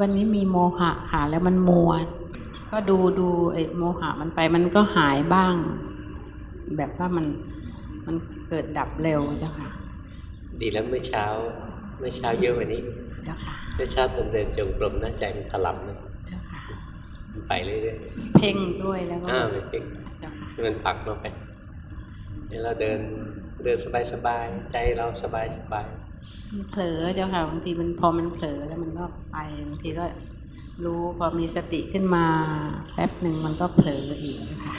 วันนี้มีโมหะค่ะ แล้วมันมัว ก็ดูดูไอ้โมหะมันไปมันก็หายบ้าง แบบว่ามันมันเกิดดับเร็วเจ้าค่ะ ดีแล้วเมื่อเช้า เมื่อเช้าเยอะกว่านี้เจ้าค่ะเมื่อเช้าตอนเดินจงกรมหน้าใจมันถลำนะเจ้าค่ะมันไปเรื่อยเพ่งด้วยแล้วๆก็อ้าวมันเก่งเจ้าค่ะมันผลักเราไปเนี่ยเราเดินเดินสบายๆใจเราสบายสบาย มันเผลอเจ้าค่ะบางทีมันพอมันเผลอแล้วมันก็ไปบางทีก็รู้พอมีสติขึ้นมาแป๊บหนึ่งมันก็เผลออีกค่ะ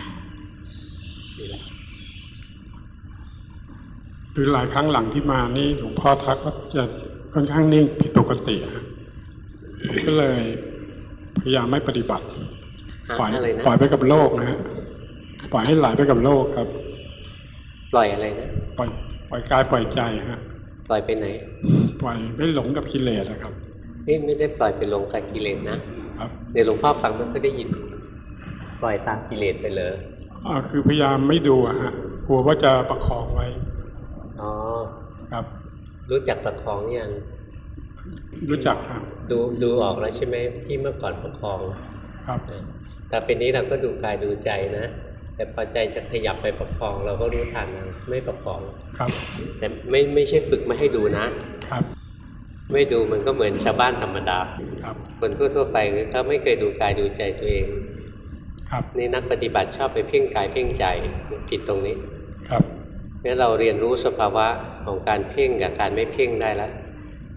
ดีแล้วคือหลายครั้งหลังที่มานี่หลวงพ่อทักว่าจะค่อนข้างนิ่งผิดปกติฮะผมก็เลยพยายามไม่ปฏิบัติปล่อยอะไรนะปล่อยไปกับโลกนะฮะปล่อยให้ไหลไปกับโลกครับ ปล่อยอะไรนะปล่อยปล่อยกายปล่อยใจฮะ ปล่อยไปไหน ปล่อยไม่หลงกับกิเลสนะครับนี่ไม่ได้ปล่อยไปลงกับกิเลสนะครับเดี๋ยวหลวงพ่อฟังไม่ค่อยได้ยิน ปล่อยตามกิเลสไปเลยอ่าคือพยายามไม่ดูอะฮะกลัวว่าจะประคองไว้อ๋อครับ รู้จักประคองยังรู้จักครับดูดูออกแล้วใช่ไหมที่เมื่อก่อนประคอง ครับแต่เป็นนี้เราก็ดูกายดูใจนะ แต่พอใจจะขยับไปประคองเราก็รู้ทันนะไม่ประคองครับ แต่ไม่ไม่ใช่ฝึกไม่ให้ดูนะครับ ไม่ดูมันก็เหมือนชาวบ้านธรรมดาครับคนทั่วๆไปเขาไม่เคยดูกายดูใจตัวเอง ครับนี่นักปฏิบัติชอบไปเพ่งกายเพ่งใจผิดตรงนี้ ครับงั้นเราเรียนรู้สภาวะของการเพ่งกับการไม่เพ่งได้แล้ว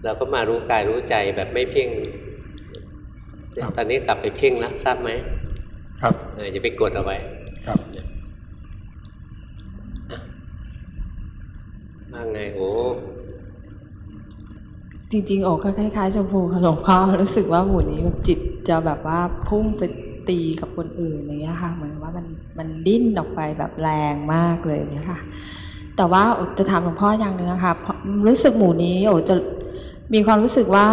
เราก็มารู้กายรู้ใจแบบไม่เพ่งครับตอนนี้กลับไปเพ่งแล้วทราบไหมครับเออจะไปกดเอาไว้ ครับว่าไงโอจริงๆโอก็คล้ายๆชมพูค่ะหลวงพ่อรู้สึกว่าหมู่นี้จิตจะแบบว่าพุ่งไปตีกับคนอื่นอย่างเงี้ยค่ะ เหมือนว่ามันมันดิ้นออกไปแบบแรงมากเลยเนี่ยค่ะ แต่ว่าโอจะถามหลวงพ่ออย่างหนึ่งนะคะราะรู้สึกหมู่นี้โอจะมีความรู้สึกว่า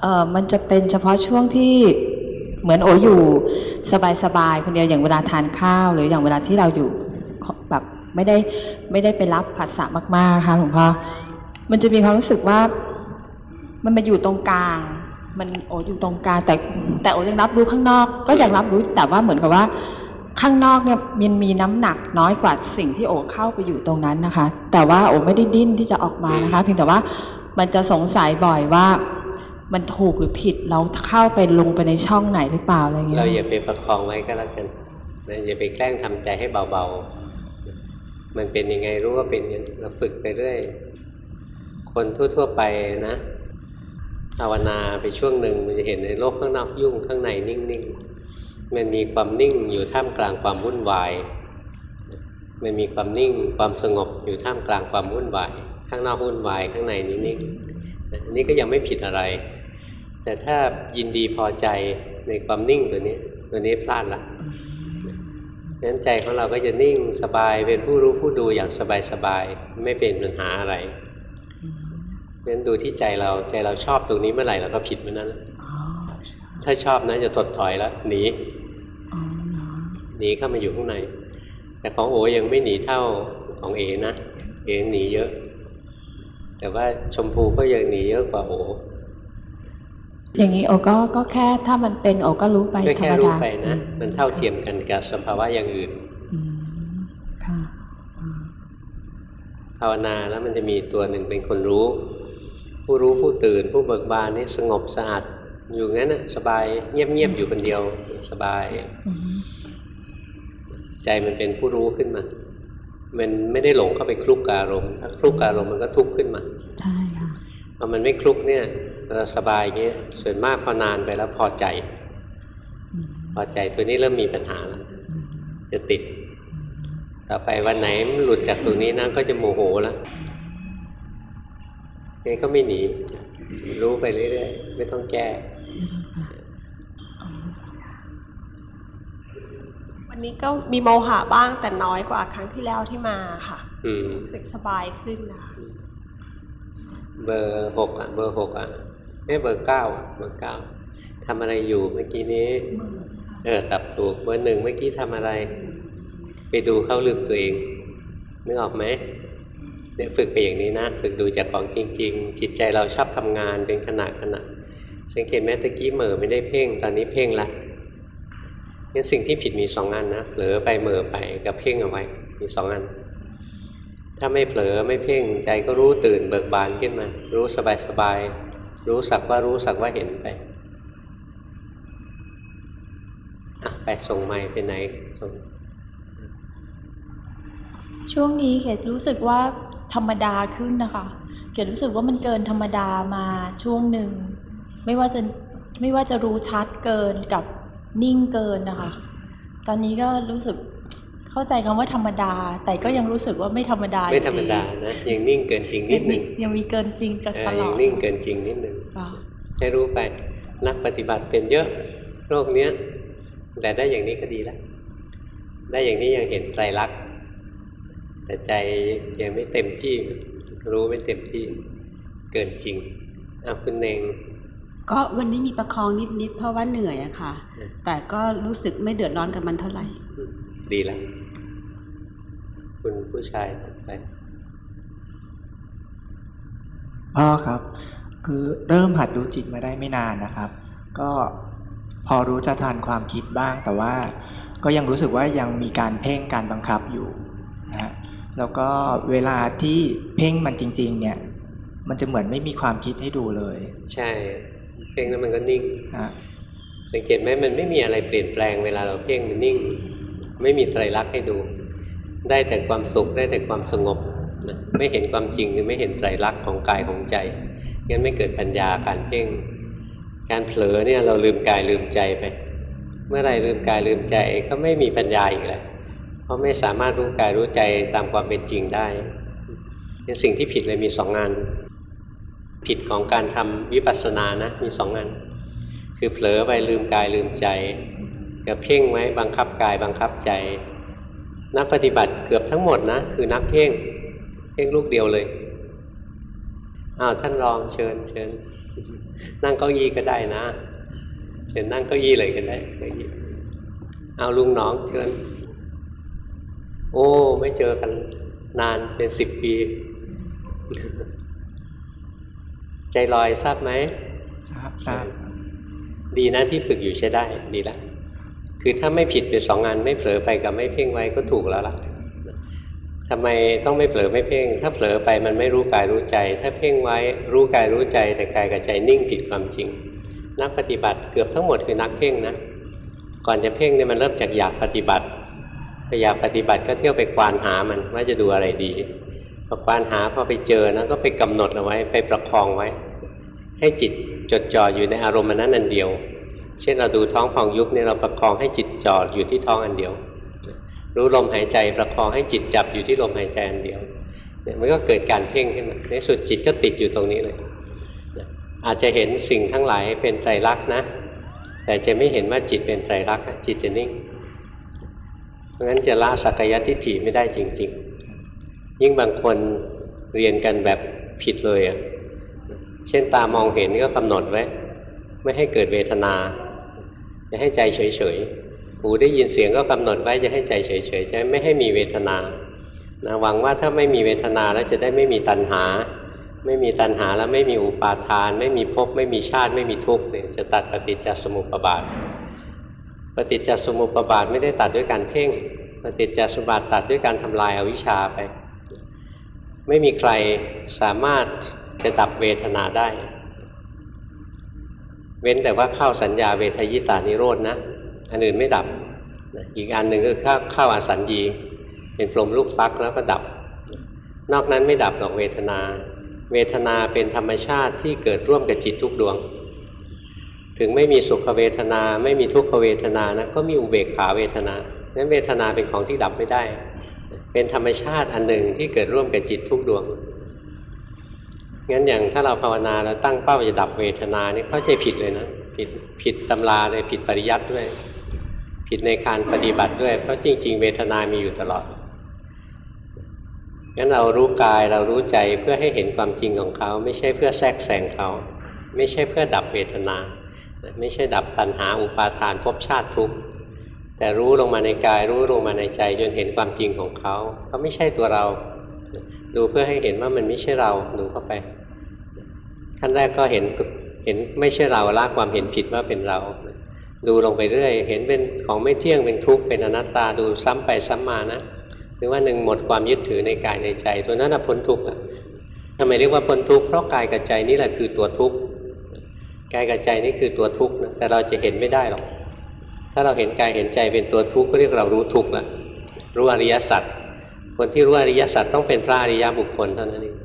เออมันจะเป็นเฉพาะช่วงที่เหมือนโออยู่ สบายๆคนเดียวอย่างเวลาทานข้าว หรืออย่างเวลาที่เราอยู่แบบไม่ได้ไม่ได้ไปรับผัสสะมากๆค่ะหลวงพ่อมันจะมีความรู้สึกว่า มันมาอยู่ตรงกลาง มันโออยู่ตรงกลางแต่ แต่โอยังรับรู้ข้างนอก ก็ยังรับรู้แต่ว่าเหมือนกับว่า ข้างนอกเนี่ยมันมีน้ำหนักน้อยกว่าสิ่งที่โอเข้าไปอยู่ตรงนั้นนะคะ แต่ว่าโอไม่ได้ดิ้นที่จะออกมานะคะเพียงแต่ว่ามันจะสงสัยบ่อยว่า มันถูกหรือผิดเราเข้าไปลงไปในช่องไหนหรือเปล่าอะไรเงี้ยเราอย่าไปประคองไว้ก็แล้วกันนะอย่าไปแกล้งทำใจให้เบาๆ มันเป็นยังไงรู้ว่าเป็นอย่างเราฝึกไปเรื่อยคนทั่วๆไปนะภาวนาไปช่วงหนึ่งมันจะเห็นในโลกข้างนอกยุ่งข้างในนิ่งๆ มันมีความนิ่งอยู่ท่ามกลางความวุ่นวาย มันมีความนิ่งความสงบอยู่ท่ามกลางความวุ่นวาย ข้างนอกวุ่นวายข้างในนิ่งๆอันนี้ก็ยังไม่ผิดอะไร แต่ถ้ายินดีพอใจในความนิ่งตัวนี้ ตัวนี้พลาดละงั้นใจของเราก็จะนิ่งสบายเป็นผู้รู้ผู้ดูอย่างสบายๆไม่เป็นปัญหาอะไรงั้นดูที่ใจเราใจเราชอบตรงนี้เมื่อไหร่เราก็ผิดเมื่อนั้นอ๋อถ้าชอบนะจะถดถอยแล้วหนีอ๋อเนาะหนีเข้ามาอยู่ข้างใน แต่ของโอยังไม่หนีเท่าของเอนะเอหนีเยอะ แต่ว่าชมพูก็ยังหนีเยอะกว่าโอ อย่างนี้โอก็ก็แค่ถ้ามันเป็นโอก็รู้ไปก็ธรแค่รมรู้ดาไปนะอืมันเท่าเทียมกันกับสภาวะอย่างอื่นอืมค่ะอืมภาวนาแล้วมันจะมีตัวหนึ่งเป็นคนรู้ ผู้รู้ผู้ตื่น ผู้เบิกบานนี่สงบสะอาดอยู่งั้นน่ะสบายเงียบๆอยู่คนเดียวสบายอืมใจมันเป็นผู้รู้ขึ้นมา มันไม่ได้หลงเข้าไปคลุกกับอารมณ์ถ้าคลุกกับอารมณ์มันก็ทุกข์ขึ้นมาใช่ค่ะพอมันไม่คลุกเนี่ย เราสบายอย่างเงี้ยส่วนมากพอนานไปแล้วพอใจอืมพอใจตัวนี้เริ่มมีปัญหาแล้วอืมจะติด ต่อไปวันไหนมันหลุดจากตรงนี้นะก็จะโมโหแล้วงั้นก็ไม่หนี รู้ไปเรื่อยๆไม่ต้องแก้วันนี้ก็มีโมหะบ้างแต่น้อยกว่าครั้งที่แล้วที่มาค่ะอืมรู้สึกสบายขึ้นนะคะเบอร์หกอะ เบอร์หกอะ ไม่เบอร์เก้าเบอร์เก้าทำอะไรอยู่เมื่อกี้นี้ เออตับถูกเบอร์หนึ่งเมื่อกี้ทำอะไร ไปดูเข้าลึกตัวเองนึกออกไหมเนี่ยฝึกไปอย่างนี้นะ ฝึกดูจากของจริง ๆ จิตใจเราชอบทำงานเป็นขณะขณะสังเกตไหมตะกี้เหม่อไม่ได้เพ่ง ตอนนี้เพ่งละงั้นสิ่งที่ผิดมีสองอันนะเผลอไปเหม่อไปกับเพ่งเอาไว้ มีสองอัน ถ้าไม่เผลอไม่เพ่งใจก็รู้ตื่นเบิกบานขึ้นมา รู้สบายสบาย รู้สักว่ารู้สักว่าเห็นไปไปส่งไม้ไปไหนส่งช่วงนี้เกดรู้สึกว่าธรรมดาขึ้นนะคะเกดรู้สึกว่ามันเกินธรรมดามาช่วงหนึ่งไม่ว่าจะไม่ว่าจะรู้ชัดเกินกับนิ่งเกินนะคะ ตอนนี้ก็รู้สึก เข้าใจคำว่าธรรมดา แต่ก็ยังรู้สึกว่าไม่ธรรมดา ไม่ธรรมดานะยังนิ่งเกินจริงนิดหนึ่งยังมีเกินจริงกันเอตอลยัองดนิ่งเกินจริงนิดหนึ่งค่ะให้รู้ไปนักปฏิบัติเป็นเยอะโรคเนี้ยแต่ได้อย่างนี้ก็ดีแล้วได้อย่างนี้ยังเห็นไตรลักษณ์แต่ใจยังไม่เต็มที่ รู้ไม่เต็มที่เกินจริงเอาคุณเองก็วันนี้มีประคองนิดๆเพราะว่าเหนื่อยอะค่ะอืมแต่ก็รู้สึกไม่เดือดร้อนกับมันเท่าไหร่ ดีแล้ว คุณผู้ชายต่อไปพ่อครับ คือเริ่มหัดดูจิตมาได้ไม่นานนะครับ ก็พอรู้จะทันความคิดบ้าง แต่ว่าก็ยังรู้สึกว่ายังมีการเพ่งการบังคับอยู่นะฮะแล้วก็เวลาที่เพ่งมันจริง ๆ เนี่ย มันจะเหมือนไม่มีความคิดให้ดูเลย ใช่ เพ่งแล้วมันก็นิ่งฮะสังเกตไหมมันไม่มีอะไรเปลี่ยนแปลงเวลาเราเพ่งมันนิ่ง ไม่มีไตรลักษณ์ให้ดู ได้แต่ความสุขได้แต่ความสงบนะไม่เห็นความจริงคือไม่เห็นไตรลักษณ์ของกายของใจงั้นไม่เกิดปัญญาการเพ่ง การเผลอเนี่ยเราลืมกายลืมใจไป เมื่อไรลืมกายลืมใจก็ไม่มีปัญญาอีกแล้วเพราะไม่สามารถรู้กายรู้ใจตามความเป็นจริงได้งั้นสิ่งที่ผิดเลยมีสองงาน ผิดของการทำวิปัสสนานะมีสองงาน คือเผลอไปลืมกายลืมใจกับเพ่งไว้บังคับกายบังคับใจ นักปฏิบัติเกือบทั้งหมดนะ คือนักเพ่งเพ่งลูกเดียวเลยอ้าวท่านรองเชิญเชิญนั่งเก้าอี้ก็ได้นะเชิญนั่งเก้าอี้เลยก็ได้เก้าอี้เอาลุงหน้องเชิญโอ้ ไม่เจอกันนานเป็นสิบปี ใจลอยทราบไหมทราบทราบดีนะที่ฝึกอยู่ใช้ได้ ดีแล้ว คือถ้าไม่ผิดเป็นสองงานไม่เผลอไปกับไม่เพ่งไว้ก็ถูกแล้วล่ะทำไมต้องไม่เผลอไม่เพ่ง ถ้าเผลอไปมันไม่รู้กายรู้ใจ ถ้าเพ่งไว้รู้กายรู้ใจ แต่กายกับใจนิ่งผิดความจริง นักปฏิบัติเกือบทั้งหมดคือนักเพ่งนะ ก่อนจะเพ่งเนี่ยมันเริ่มจากอยากปฏิบัติไปอยากปฏิบัติก็เที่ยวไปควานหามันว่าจะดูอะไรดีพอควานหาพอไปเจอนะก็ไปกำหนดเอาไว้ไปประคองไว้ ให้จิตจดจ่ออยู่ในอารมณ์อันนั้นอันเดียว เช่นเราดูท้องพองยุบเนี่ยเราประคองให้จิตจ่ออยู่ที่ท้องอันเดียว รู้ลมหายใจประคองให้จิตจับอยู่ที่ลมหายใจอันเดียวเนี่ยมันก็เกิดการเพ่งขึ้นมาในสุดจิตก็ติดอยู่ตรงนี้เลย อาจจะเห็นสิ่งทั้งหลายเป็นไตรลักษณ์นะ แต่จะไม่เห็นว่าจิตเป็นไตรลักษณ์จิตจะนิ่ง เพราะงั้นจะละสักยทิฏฐิไม่ได้จริง ๆ ยิ่งบางคนเรียนกันแบบผิดเลยอะ เช่นตามองเห็นก็กำหนดไว้ ไม่ให้เกิดเวทนา จะให้ใจเฉยๆ หูได้ยินเสียงก็กำหนดไว้จะให้ใจเฉยๆจะไม่ให้มีเวทนานะหวังว่าถ้าไม่มีเวทนาแล้วจะได้ไม่มีตัณหา ไม่มีตัณหาแล้วไม่มีอุปาทาน ไม่มีภพไม่มีชาติไม่มีทุกข์เนี่ยจะตัดปฏิจจสมุปบาท ปฏิจจสมุปบาทไม่ได้ตัดด้วยการเพ่ง ปฏิจจสมุปบาทตัดด้วยการทำลายอาวิชชาไป ไม่มีใครสามารถจะดับเวทนาได้ เว้นแต่ว่าเข้าสัญญาเวทยิตานิโรธนะ อันอื่นไม่ดับ อีกอันหนึ่งคือเข้าเข้าอาสัญญี เป็นพรมลูกฟักแล้วก็ดับ นอกนั้นไม่ดับหรอกเวทนา เวทนาเป็นธรรมชาติที่เกิดร่วมกับจิตทุกดวง ถึงไม่มีสุขเวทนาไม่มีทุกขเวทนานะก็มีอุเบกขาเวทนานั้นเวทนาเป็นของที่ดับไม่ได้ เป็นธรรมชาติอันหนึ่งที่เกิดร่วมกับจิตทุกดวง งั้นอย่างถ้าเราภาวนาแล้วตั้งเป้าจะดับเวทนานี่เข้าใจผิดเลยนะผิดผิดตำราเลยผิดปริยัติด้วย ผิดในการปฏิบัติด้วย เพราะจริง ๆ เวทนามีอยู่ตลอดงั้นเรารู้กายเรารู้ใจเพื่อให้เห็นความจริงของเขา ไม่ใช่เพื่อแทรกแซงเขา ไม่ใช่เพื่อดับเวทนา ไม่ใช่ดับตัณหาอุปาทานภพชาติทุกข์แต่รู้ลงมาในกายรู้ลงมาในใจจนเห็นความจริงของเขาเขาไม่ใช่ตัวเรา ดูเพื่อให้เห็นว่ามันไม่ใช่เราดูเข้าไป ขั้นแรกก็เห็นเห็นไม่ใช่เราละความเห็นผิดว่าเป็นเรา ดูลงไปเรื่อย เห็นเป็นของไม่เที่ยงเป็นทุกข์เป็นอนัตตาดูซ้ำไปซ้ำมานะถึงว่าหนึ่งหมดความยึดถือในกายในใจ ตัวนั้นพ้นทุกข์อะทำไมเรียกว่าพ้นทุกข์เพราะกายกับใจนี่แหละคือตัวทุกข์กายกับใจนี่คือตัวทุกข์นะแต่เราจะเห็นไม่ได้หรอก ถ้าเราเห็นกายเห็นใจเป็นตัวทุกข์ก็เรียกเรารู้ทุกข์ละรู้อริยสัจคนที่รู้อริยสัจต้องเป็นพระอริยบุคคลเท่านั้นเอง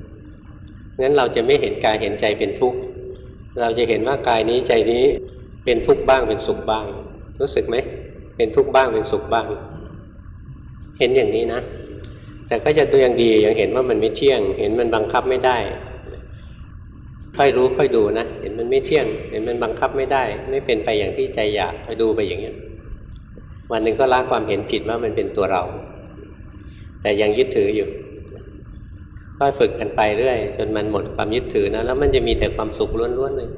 งั้นเราจะไม่เห็นกายเห็นใจเป็นทุกข์ เราจะเห็นว่ากายนี้ใจนี้เป็นทุกข์บ้างเป็นสุขบ้าง รู้สึกไหมเป็นทุกข์บ้างเป็นสุขบ้าง เห็นอย่างนี้นะ แต่ก็จะตัวอย่างดียังเห็นว่ามันไม่เที่ยง เห็นมันบังคับไม่ได้ ค่อยรู้ค่อยดูนะ เห็นมันไม่เที่ยง เห็นมันบังคับไม่ได้ ไม่เป็นไปอย่างที่ใจอยากไปดูไปอย่างเงี้ยวันหนึ่งก็ละความเห็นผิดว่ามันเป็นตัวเรา แต่ยังยึดถืออยู่ ค่อยฝึกกันไปเรื่อย จนมันหมดความยึดถือนะแล้วมันจะมีแต่ความสุขล้วนๆเลย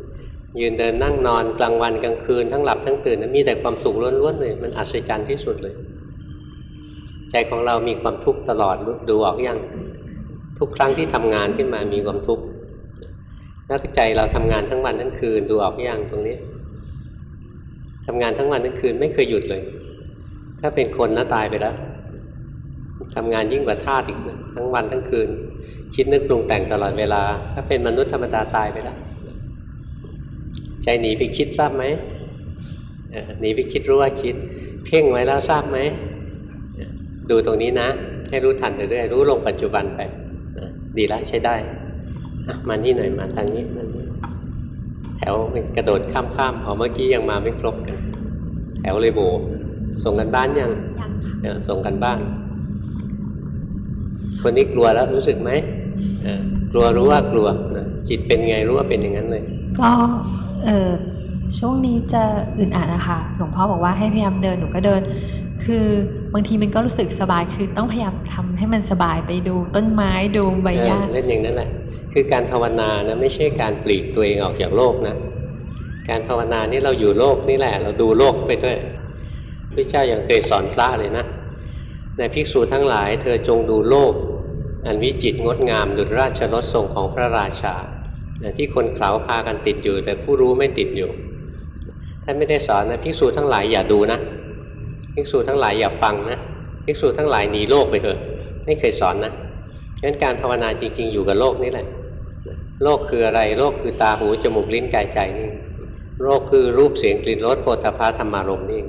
ยืนเดินนั่งนอนกลางวันกลางคืนทั้งหลับทั้งตื่นนะมีแต่ความสุขล้วนๆเลย มันอัศจรรย์ที่สุดเลย ใจของเรามีความทุกข์ตลอดดูออกอยังทุกครั้งที่ทำงานขึ้นมามีความทุกข์แล้วใจเราทำงานทั้งวันทั้งคืนดูออกอยังตรงนี้ทำงานทั้งวันทั้งคืนไม่เคยหยุดเลย ถ้าเป็นคนนะตายไปแล้วทำงานยิ่งกว่าทาสอีกนะทั้งวันทั้งคืน คิดนึกปรุงแต่งตลอดเวลา ถ้าเป็นมนุษย์ธรรมดาตายไปแล้วใจหนีไปคิดทราบไหมหนีไปคิดรู้ว่าคิด เพ่งไว้แล้วทราบไหมดูตรงนี้นะ ให้รู้ทันไปเรื่อยรู้ลงปัจจุบันไปดีแล้วใช้ได้มานี่หน่อยมาทางนี้มันแถวกระโดดข้ามข้ามพอเมื่อกี้ยังมาไม่ครบกันแถวเลยโบส่งกันบ้านยังยังส่งกันบ้านคนนี้กลัวแล้วรู้สึกไหม กลัวรู้ว่ากลัวจิตเป็นไงรู้ว่าเป็นอย่างนั้นเลย ก็เออช่วงนี้จะอึดอัดนะคะหลวงพ่อบอกว่าให้พยายามเดินหนูก็เดิน คือบางทีมันก็รู้สึกสบายคือต้องพยายามทำให้มันสบายไปดูต้นไม้ดูใบหญ้าเล่นอย่างนั้นแหละคือการภาวนานะไม่ใช่การปลีกตัวเองออกจากโลกนะ การภาวนานี่เราอยู่โลกนี่แหละ เราดูโลกไปด้วยพระเจ้าอย่างเคยสอนพระเลยนะในภิกษุทั้งหลาย เธอจงดูโลก อันวิจิตรงดงามดุจราชรถทรงของพระราชาที่คนเขาพากันติดอยู่ แต่ผู้รู้ไม่ติดอยู่ท่านไม่ได้สอนนะภิกษุทั้งหลายอย่าดูนะภิกษุทั้งหลายอย่าฟังนะภิกษุทั้งหลายหนีโลกไปเถอะไม่เคยสอนนะงั้นการภาวนาจริง ๆ อยู่กับโลกนี่แหละ โลกคืออะไร โลกคือตาหูจมูกลิ้นกายใจนี่โลกคือรูปเสียงกลิ่นรสโผฏฐัพพะธรรมารมณ์นี่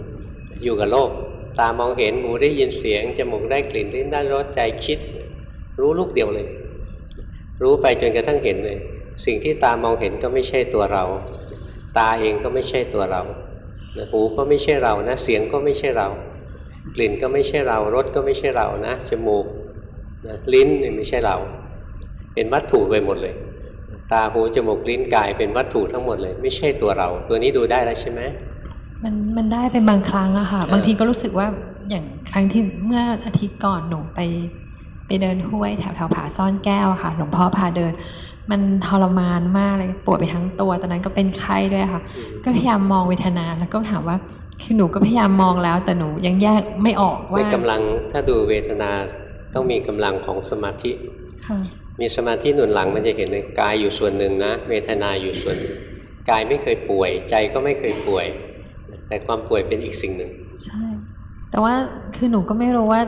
อยู่กับโลก ตามองเห็นหูได้ยินเสียงจมูกได้กลิ่นลิ้นได้รสใจคิด รู้ลูกเดียวเลย รู้ไปจนกระทั่งเห็นเลย สิ่งที่ตามองเห็นก็ไม่ใช่ตัวเรา ตาเองก็ไม่ใช่ตัวเราหูก็ไม่ใช่เรานะ เสียงก็ไม่ใช่เรา กลิ่นก็ไม่ใช่เรา รสก็ไม่ใช่เรานะ จมูกนะลิ้นนี่ไม่ใช่เรา เป็นวัตถุไปหมดเลย ตาหูจมูกลิ้นกายเป็นวัตถุทั้งหมดเลย ไม่ใช่ตัวเรา ตัวนี้ดูได้แล้วใช่ไหมมันมันได้เป็นบางครั้งอะค่ะ บางทีก็รู้สึกว่าอย่างครั้งที่เมื่ออาทิตย์ก่อนหนูไป ไปเดินห้วยแถวแถวผาซ่อนแก้วค่ะ หลวงพ่อพาเดิน มันทรมานมากเลยปวดไปทั้งตัว ตอนนั้นก็เป็นไข้ด้วยค่ะ ก็พยายามมองเวทนาแล้วก็ถามว่าคือหนูก็พยายามมองแล้ว แต่หนูยังแยกไม่ออกว่าไม่กำลังถ้าดูเวทนาต้องมีกำลังของสมาธิค่ะมีสมาธิหนุนหลังมันจะเห็นเลยกายอยู่ส่วนหนึ่งนะ เวทนาอยู่ส่วนหนึ่งกายไม่เคยป่วย ใจก็ไม่เคยป่วย แต่ความป่วยเป็นอีกสิ่งหนึ่งใช่แต่ว่าคือหนูก็ไม่รู้ว่า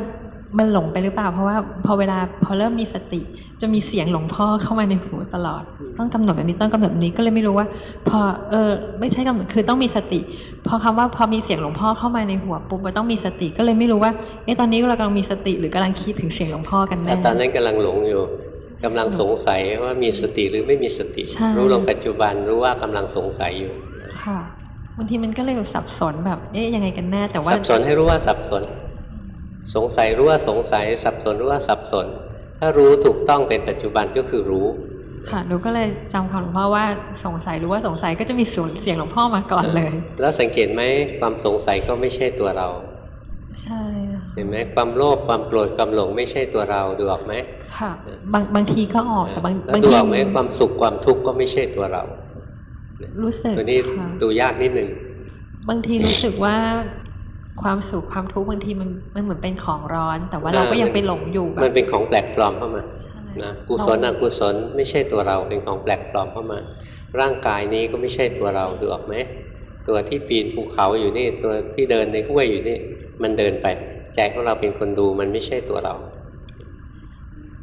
มันหลงไปหรือเปล่า เพราะว่าพอเวลาพอเริ่มมีสติ จะมีเสียงหลวงพ่อเข้ามาในหูตลอด ต้องกำหนดแบบนี้ต้องกำหนดแบบนี้ก็เลยไม่รู้ว่า พอเออ ไม่ใช่กำหนดคือต้องมีสติ พอคำว่าพอมีเสียงหลวงพ่อเข้ามาในหัวปุ๊บมันต้องมีสติก็เลยไม่รู้ว่าเอ๊ะตอนนี้เรากำลังมีสติหรือกำลังคิดถึงเสียงหลวงพ่อกันแน่แล้วตอนนั้นกำลังหลงอยู่กำลังสงสัยว่ามีสติหรือไม่มีสติใช่รู้ลงปัจจุบันรู้ว่ากำลังสงสัยอยู่ค่ะบางทีมันก็เลยสับสนแบบ เอ๊ะยังไงกันแน่แต่ว่าสับสนให้รู้ว่าสับสน สงสัยรู้ว่าสงสัย สับสนรู้ว่าสับสน ถ้ารู้ถูกต้องเป็นปัจจุบันก็คือรู้ ค่ะหนูก็เลยจำความหลวงพ่อว่าสงสัยรู้ว่าสงสัยก็จะมีสูนเสียงหลวงพ่อมาก่อนเลย แล้วสังเกตไหมความสงสัยก็ไม่ใช่ตัวเรา ใช่ค่ะเห็นไหมความโลภความโกรธความหลงไม่ใช่ตัวเราดูออกไหมค่ะ บางบางทีก็ออกแต่บางแล้วบางดูทีออกไหมความสุขความทุกข์ก็ไม่ใช่ตัวเรา รู้สึกตัวนี้ค่ะดูยากนิดหนึ่งบางทีรู้สึกว่า ความสุขความทุกข์บางทีมันมันเหมือนเป็นของร้อน แต่ว่าเราก็ยังไปหลงอยู่แบมันบเป็นของแปลกปลอมเข้ามาใช่นะกุศลอกุศลไม่ใช่ตัวเราเป็นของแปลกปลอมเข้ามา ร่างกายนี้ก็ไม่ใช่ตัวเราดูออกไหมตัวที่ปีนภูเขาอยู่นี่ ตัวที่เดินในห้วยอยู่นี่ มันเดินไปใจของเราเป็นคนดูมันไม่ใช่ตัวเรา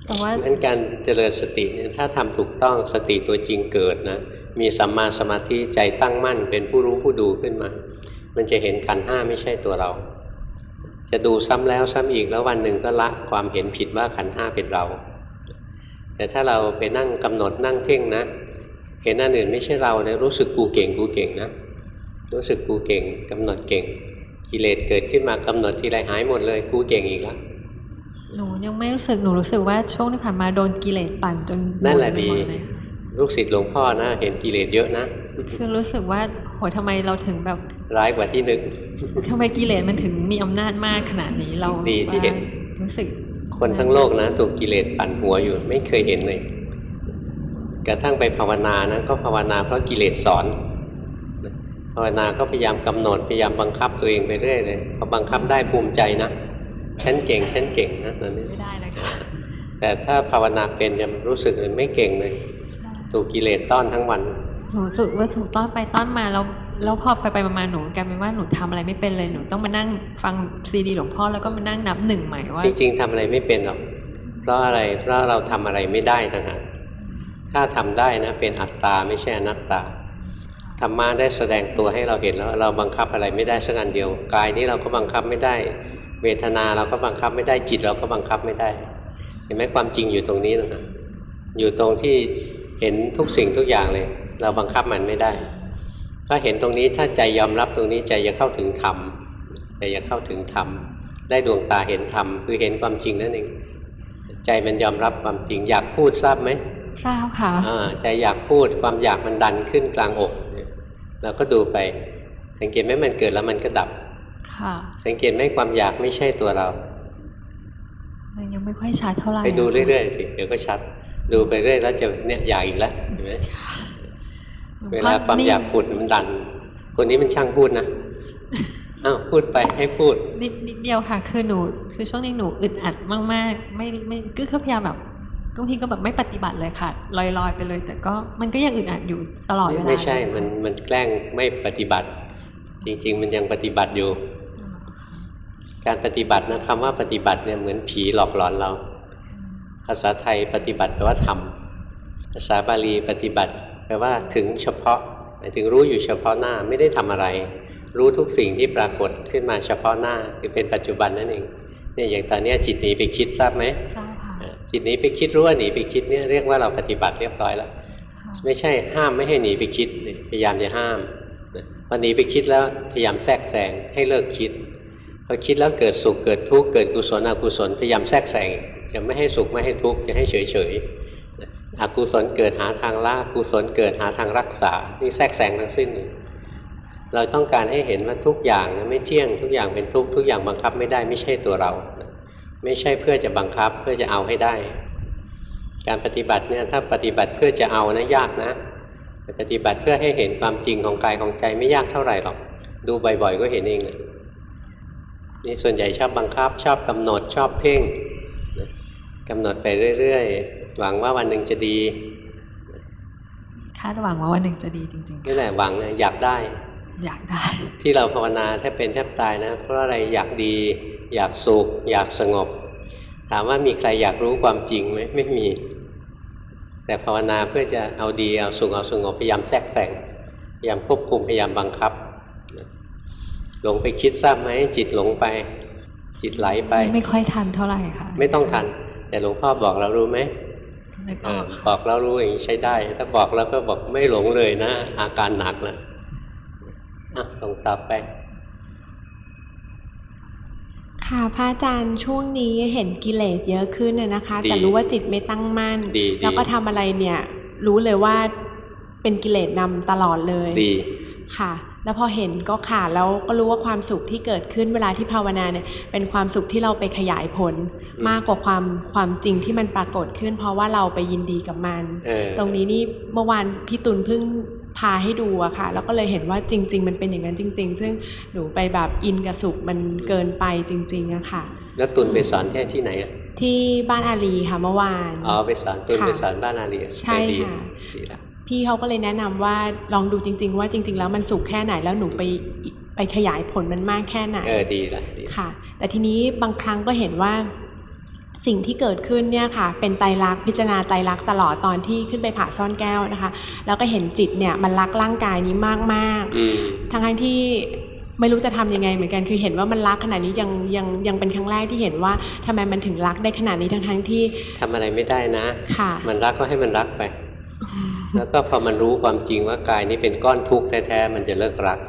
แต่ว่างั้นการเจริญสติเนี่ยถ้าทำถูกต้องสติตัวจริงเกิดนะมีสัมมาสมาธิใจตั้งมั่นเป็นผู้รู้ผู้ดูขึ้นมา มันจะเห็นขันธ์ห้าไม่ใช่ตัวเรา จะดูซ้ำแล้วซ้ำอีกแล้ววันหนึ่งก็ละความเห็นผิดว่าขันธ์ห้าเป็นเรา แต่ถ้าเราไปนั่งกำหนดนั่งเพ่งนะ เห็นอันอื่นไม่ใช่เราเนี่ยรู้สึกกูเก่งกูเก่งนะ รู้สึกกูเก่งกำหนดเก่ง กิเลสเกิดขึ้นมากำหนดทีไรหายหมดเลยกูเก่งอีกแล้วหนูยังไม่รู้สึกหนูรู้สึกว่าช่วงที่ผ่านมาโดนกิเลสปั่นจนนั่นแหละบ่ไปดีมเลยค่ะลูกศิษย์หลวงพ่อนะ เห็นกิเลสเยอะนะ คือรู้สึกว่าโหทำไมเราถึงแบบ ร้ายกว่าที่นึกทำไมกิเลสมันถึงมีอำนาจมากขนาดนี้เราดีที่เห็นว่ารู้สึก คนทั้งโลกนะถูกกิเลสปั่นหัวอยู่ ไม่เคยเห็นเลยกระทั่งไปภาวนานะก็ภาวนาเพราะกิเลสสอนภาวนาก็พยายามกำหนดพยายามบังคับตัวเองไปเรื่อยเลยพอบังคับได้ภูมิใจนะฉันเก่งฉันเก่งนะตอนนี้ไม่ได้เลยค่ะแต่ถ้าภาวนาเป็นจะรู้สึกเลยไม่เก่งเลยถูกกิเลสต้อนทั้งวัน หนูรู้สึกว่าถูกต้อนไปต้อนมาแล้วแล้วพอไปไปมาหนูกลายเป็นว่าหนูทำอะไรไม่เป็นเลยหนูต้องมานั่งฟังซีดีหลวงพ่อแล้วก็มานั่งนับหนึ่งใหม่ว่าจริงๆทำอะไรไม่เป็นหรอกเพราะอะไรเพราะเราทำอะไรไม่ได้ต่างหากถ้าทำได้นะ เป็นอัตตาไม่ใช่อนัตตาธรรมะได้แสดงตัวให้เราเห็นแล้ว เราบังคับอะไรไม่ได้สักอันเดียวกายนี้เราก็บังคับไม่ได้ เวทนาเราก็บังคับไม่ได้จิตเราก็บังคับไม่ได้ เห็นไหมความจริงอยู่ตรงนี้นะอยู่ตรงที่เห็นทุกสิ่งทุกอย่างเลย เราบังคับมันไม่ได้ ถ้าเห็นตรงนี้ถ้าใจยอมรับตรงนี้ใจจะเข้าถึงธรรมใจจะเข้าถึงธรรมได้ดวงตาเห็นธรรมคือเห็นความจริงนั่นเองใจมันยอมรับความจริงอยากพูดทราบไหมทราบค่ะอ่าใจอยากพูดความอยากมันดันขึ้นกลางอกเนี่ยเราก็ดูไป สังเกตไหมมันเกิดแล้วมันก็ดับ ค่ะ สังเกตไหมความอยากไม่ใช่ตัวเรามันยังไม่ค่อยชัดเท่าไหร่ไปดูเรื่อยๆสิเดี๋ยวก็ชัด ดูไปเรื่อยแล้วจะเนี่ยอยากอีกแล้วเห็นไหมๆ เวลาความอยากพูดมันดัน คนนี้มันช่างพูดนะอ้าวพูดไปให้พูด นิดนิดเดียวค่ะ คือหนู คือช่วงนี้หนูอึดอัดมากๆ ไม่ไม่ก็พยายามแบบบางทีก็แบบไม่ปฏิบัติเลยค่ะลอยๆไปเลย แต่ก็มันก็ยังอึดอัดอยู่ตลอดเวลาไม่ใช่ มันมันแกล้งไม่ปฏิบัติ จริง ๆ มันยังปฏิบัติอยู่ การปฏิบัตินะคำว่าปฏิบัติเนี่ยเหมือนผีหลอกหลอนเรา ภาษาไทยปฏิบัติแปลว่าทำภาษาบาลีปฏิบัติ แปลว่าถึงเฉพาะหมายถึงรู้อยู่เฉพาะหน้าไม่ได้ทำอะไร รู้ทุกสิ่งที่ปรากฏขึ้นมาเฉพาะหน้าคือเป็นปัจจุบันนั่นเองเนี่ยอย่างตอนเนี้ยจิตหนีไปคิดทราบไหมทราบค่ะอ่าจิตหนีไปคิดรู้ว่าหนีไปคิดเนี่ยเรียกว่าเราปฏิบัติเรียบร้อยแล้วไม่ใช่ห้ามไม่ให้หนีไปคิดนี่พยายามจะห้ามนะพอหนีไปคิดแล้วพยายามแทรกแซงให้เลิกคิดพอคิดแล้วเกิดสุขเกิดทุกข์เกิดกุศลอกุศลพยายามแทรกแซงจะไม่ให้สุขไม่ให้ทุกข์จะให้เฉยเฉยๆนะ อกุศลเกิดหาทางละกุศลเกิดหาทางรักษา นี่แทรกแซงทั้งสิ้น เราต้องการให้เห็นว่าทุกอย่างนะไม่เที่ยงทุกอย่างเป็นทุกทุกอย่างบังคับไม่ได้ไม่ใช่ตัวเรา ไม่ใช่เพื่อจะบังคับเพื่อจะเอาให้ได้ การปฏิบัติเนี่ยถ้าปฏิบัติเพื่อจะเอานะยากนะปฏิบัติเพื่อให้เห็นความจริงของกายของใจไม่ยากเท่าไหร่หรอก ดูบ่อยๆก็เห็นเองเลยนี่ส่วนใหญ่ชอบบังคับ ชอบกำหนดชอบเพ่งนะกำหนดไปเรื่อย หวังว่าวันหนึ่งจะดีคาดหวังว่าวันหนึ่งจะดีจริงนี่แหละหวังนะอยากได้ๆอยากได้ ที่เราภาวนาแทบเป็นแทบตายนะ เพราะอะไรอยากดี อยากสุข อยากสงบ ถามว่ามีใครอยากรู้ความจริงไหมไม่มี แต่ภาวนาเพื่อจะเอาดีเอาสุขเอาสงบพยายามแทรกแซงพยายามควบคุมพยายามบังคับหลงไปคิดทราบไหมจิตหลงไป จิตไหลไป ไม่ค่อยทันเท่าไหร่ค่ะ ไม่ต้องทัน แต่หลวงพ่อบอกเรารู้ไหมนึก เออออกบอกเรารู้อย่างนี้ใช้ได้ ถ้าบอกแล้วก็บอกไม่หลงเลยนะ อาการหนักนะอะส่งต่อไปค่ะพระอาจารย์ช่วงนี้เห็นกิเลสเยอะขึ้นน่ะนะคะดีแต่รู้ว่าจิตไม่ตั้งมั่นดีดีแล้วก็ทำอะไรเนี่ย รู้เลยว่าเป็นกิเลสนำตลอดเลยดีค่ะ แล้วพอเห็นก็ค่ะแล้วก็รู้ว่าความสุขที่เกิดขึ้นเวลาที่ภาวนาเนี่ยเป็นความสุขที่เราไปขยายผลอืมมากกว่าความความจริงที่มันปรากฏขึ้น เพราะว่าเราไปยินดีกับมันเออตรงนี้นี่เมื่อวานพี่ตุลเพิ่งพาให้ดูอะค่ะ แล้วก็เลยเห็นว่าจริง ๆ มันเป็นอย่างนั้นจริง ๆ ซึ่งหนูไปแบบอินกับสุขมันเกินไปจริงๆอะค่ะ แล้วตุนไปสอนที่ที่ไหนอะที่บ้านอารีค่ะเมื่อวานอ๋อไปสอนตุนค่ะไปสอนบ้านอาลีใช่ดีค่ะดีละ พี่เขาก็เลยแนะนำว่าลองดูจริง ๆ ว่าจริง ๆ แล้วมันสุขแค่ไหนแล้วหนูไปไปขยายผลมันมากแค่ไหนเออดีละดีค่ะ แต่ทีนี้บางครั้งก็เห็นว่าสิ่งที่เกิดขึ้นเนี่ยค่ะ เป็นไตรลักษณ์พิจารณาไตรลักษณ์ตลอดตอนที่ขึ้นไปผ่าซ่อนแก้วนะคะ แล้วก็เห็นจิตเนี่ยมันรักร่างกายนี้มากอืมๆทั้งๆที่ไม่รู้จะทำยังไงเหมือนกันคือเห็นว่ามันรักขนาดนี้ยังยังยังเป็นครั้งแรกที่เห็นว่าทำไมมันถึงรักได้ขนาดนี้ทั้งๆที่ทำอะไรไม่ได้นะ ค่ะ มันรักก็ให้มันรักไป แล้วก็พอมันรู้ความจริงว่ากายนี้เป็นก้อนทุกข์แท้ๆมันจะเลิกรัก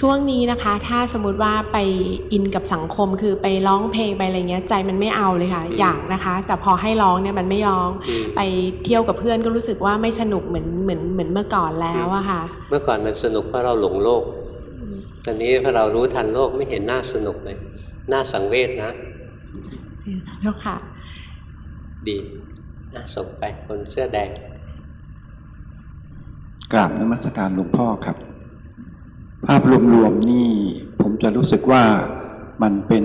ช่วงนี้นะคะ ถ้าสมมติว่าไปอินกับสังคมคือไปร้องเพลงไปอะไรเงี้ย ใจมันไม่เอาเลยค่ะอืมอยากนะคะ แต่พอให้ร้องเนี่ยมันไม่ร้องอืมไปเที่ยวกับเพื่อนก็รู้สึกว่าไม่สนุกเหมือนเหมือนเหมือนเมื่อก่อนแล้วอะค่ะ เมื่อก่อนมันสนุกเพราะเราหลงโลกตอนนี้พอเรารู้ทันโลกไม่เห็นน่าสนุกเลยน่าสังเวชนะเจ้าค่ะ ดีน่าส่งไปคนเสื้อแดง กราบนมัสการหลวงพ่อครับ ภาพรวมๆนี่ผมจะรู้สึกว่ามันเป็น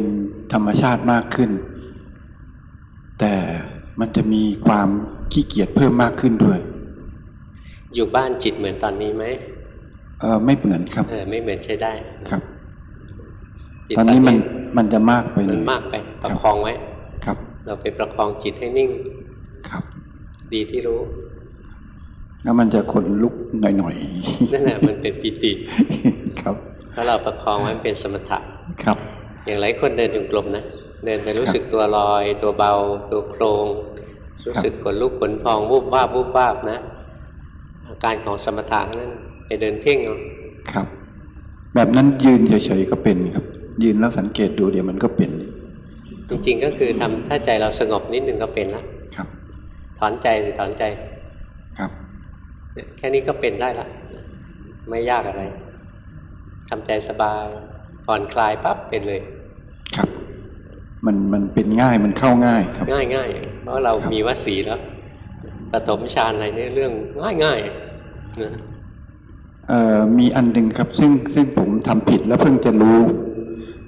ธรรมชาติมากขึ้น แต่มันจะมีความขี้เกียจเพิ่มมากขึ้นด้วย อยู่บ้านจิตเหมือนตอนนี้ไหมเออไม่เหมือนครับเออไม่เหมือนใช้ได้ครับจิตตอนนี้มันมันจะมากไปเลมัยนมากไปประคองไว้ ครับ เราไปประคองจิตให้นิ่ง ครับ ดีที่รู้ แล้วมันจะขนลุกหน่อยๆนั่นแหละมันเป็นปิติครับถ้าเราประคองไว้มันเป็นสมถะครับ อย่างหลายคนเดินจงกรมนะเดินไปรู้สึกตัวลอย ตัวเบา ตัวโครง รู้สึกขนลุกขนพองวูบวาบวูบวาบนะอาการของสมถะนั่นไปเดินเพ่งเอาครับ แบบนั้นยืนเฉยๆก็เป็นครับ ยืนแล้วสังเกตดูเดี๋ยวมันก็เป็น จริงๆก็คือทำถ้าใจเราสงบนิดนึงก็เป็นละครับ ถอนใจสิถอนใจ ครับเนี่ย แค่นี้ก็เป็นได้ละ ไม่ยากอะไรทำใจสบายผ่อนคลายปั๊บเป็นเลย ครับ มันมันเป็นง่ายมันเข้าง่ายครับ ง่ายง่ายๆเพราะเรามีวสีแล้วปฐมฌานอะไรเนี่ยเรื่องง่ายง่ายๆนะเอ่อมีอันหนึ่งครับ ซึ่งซึ่งผมทำผิดแล้วเพิ่งจะรู้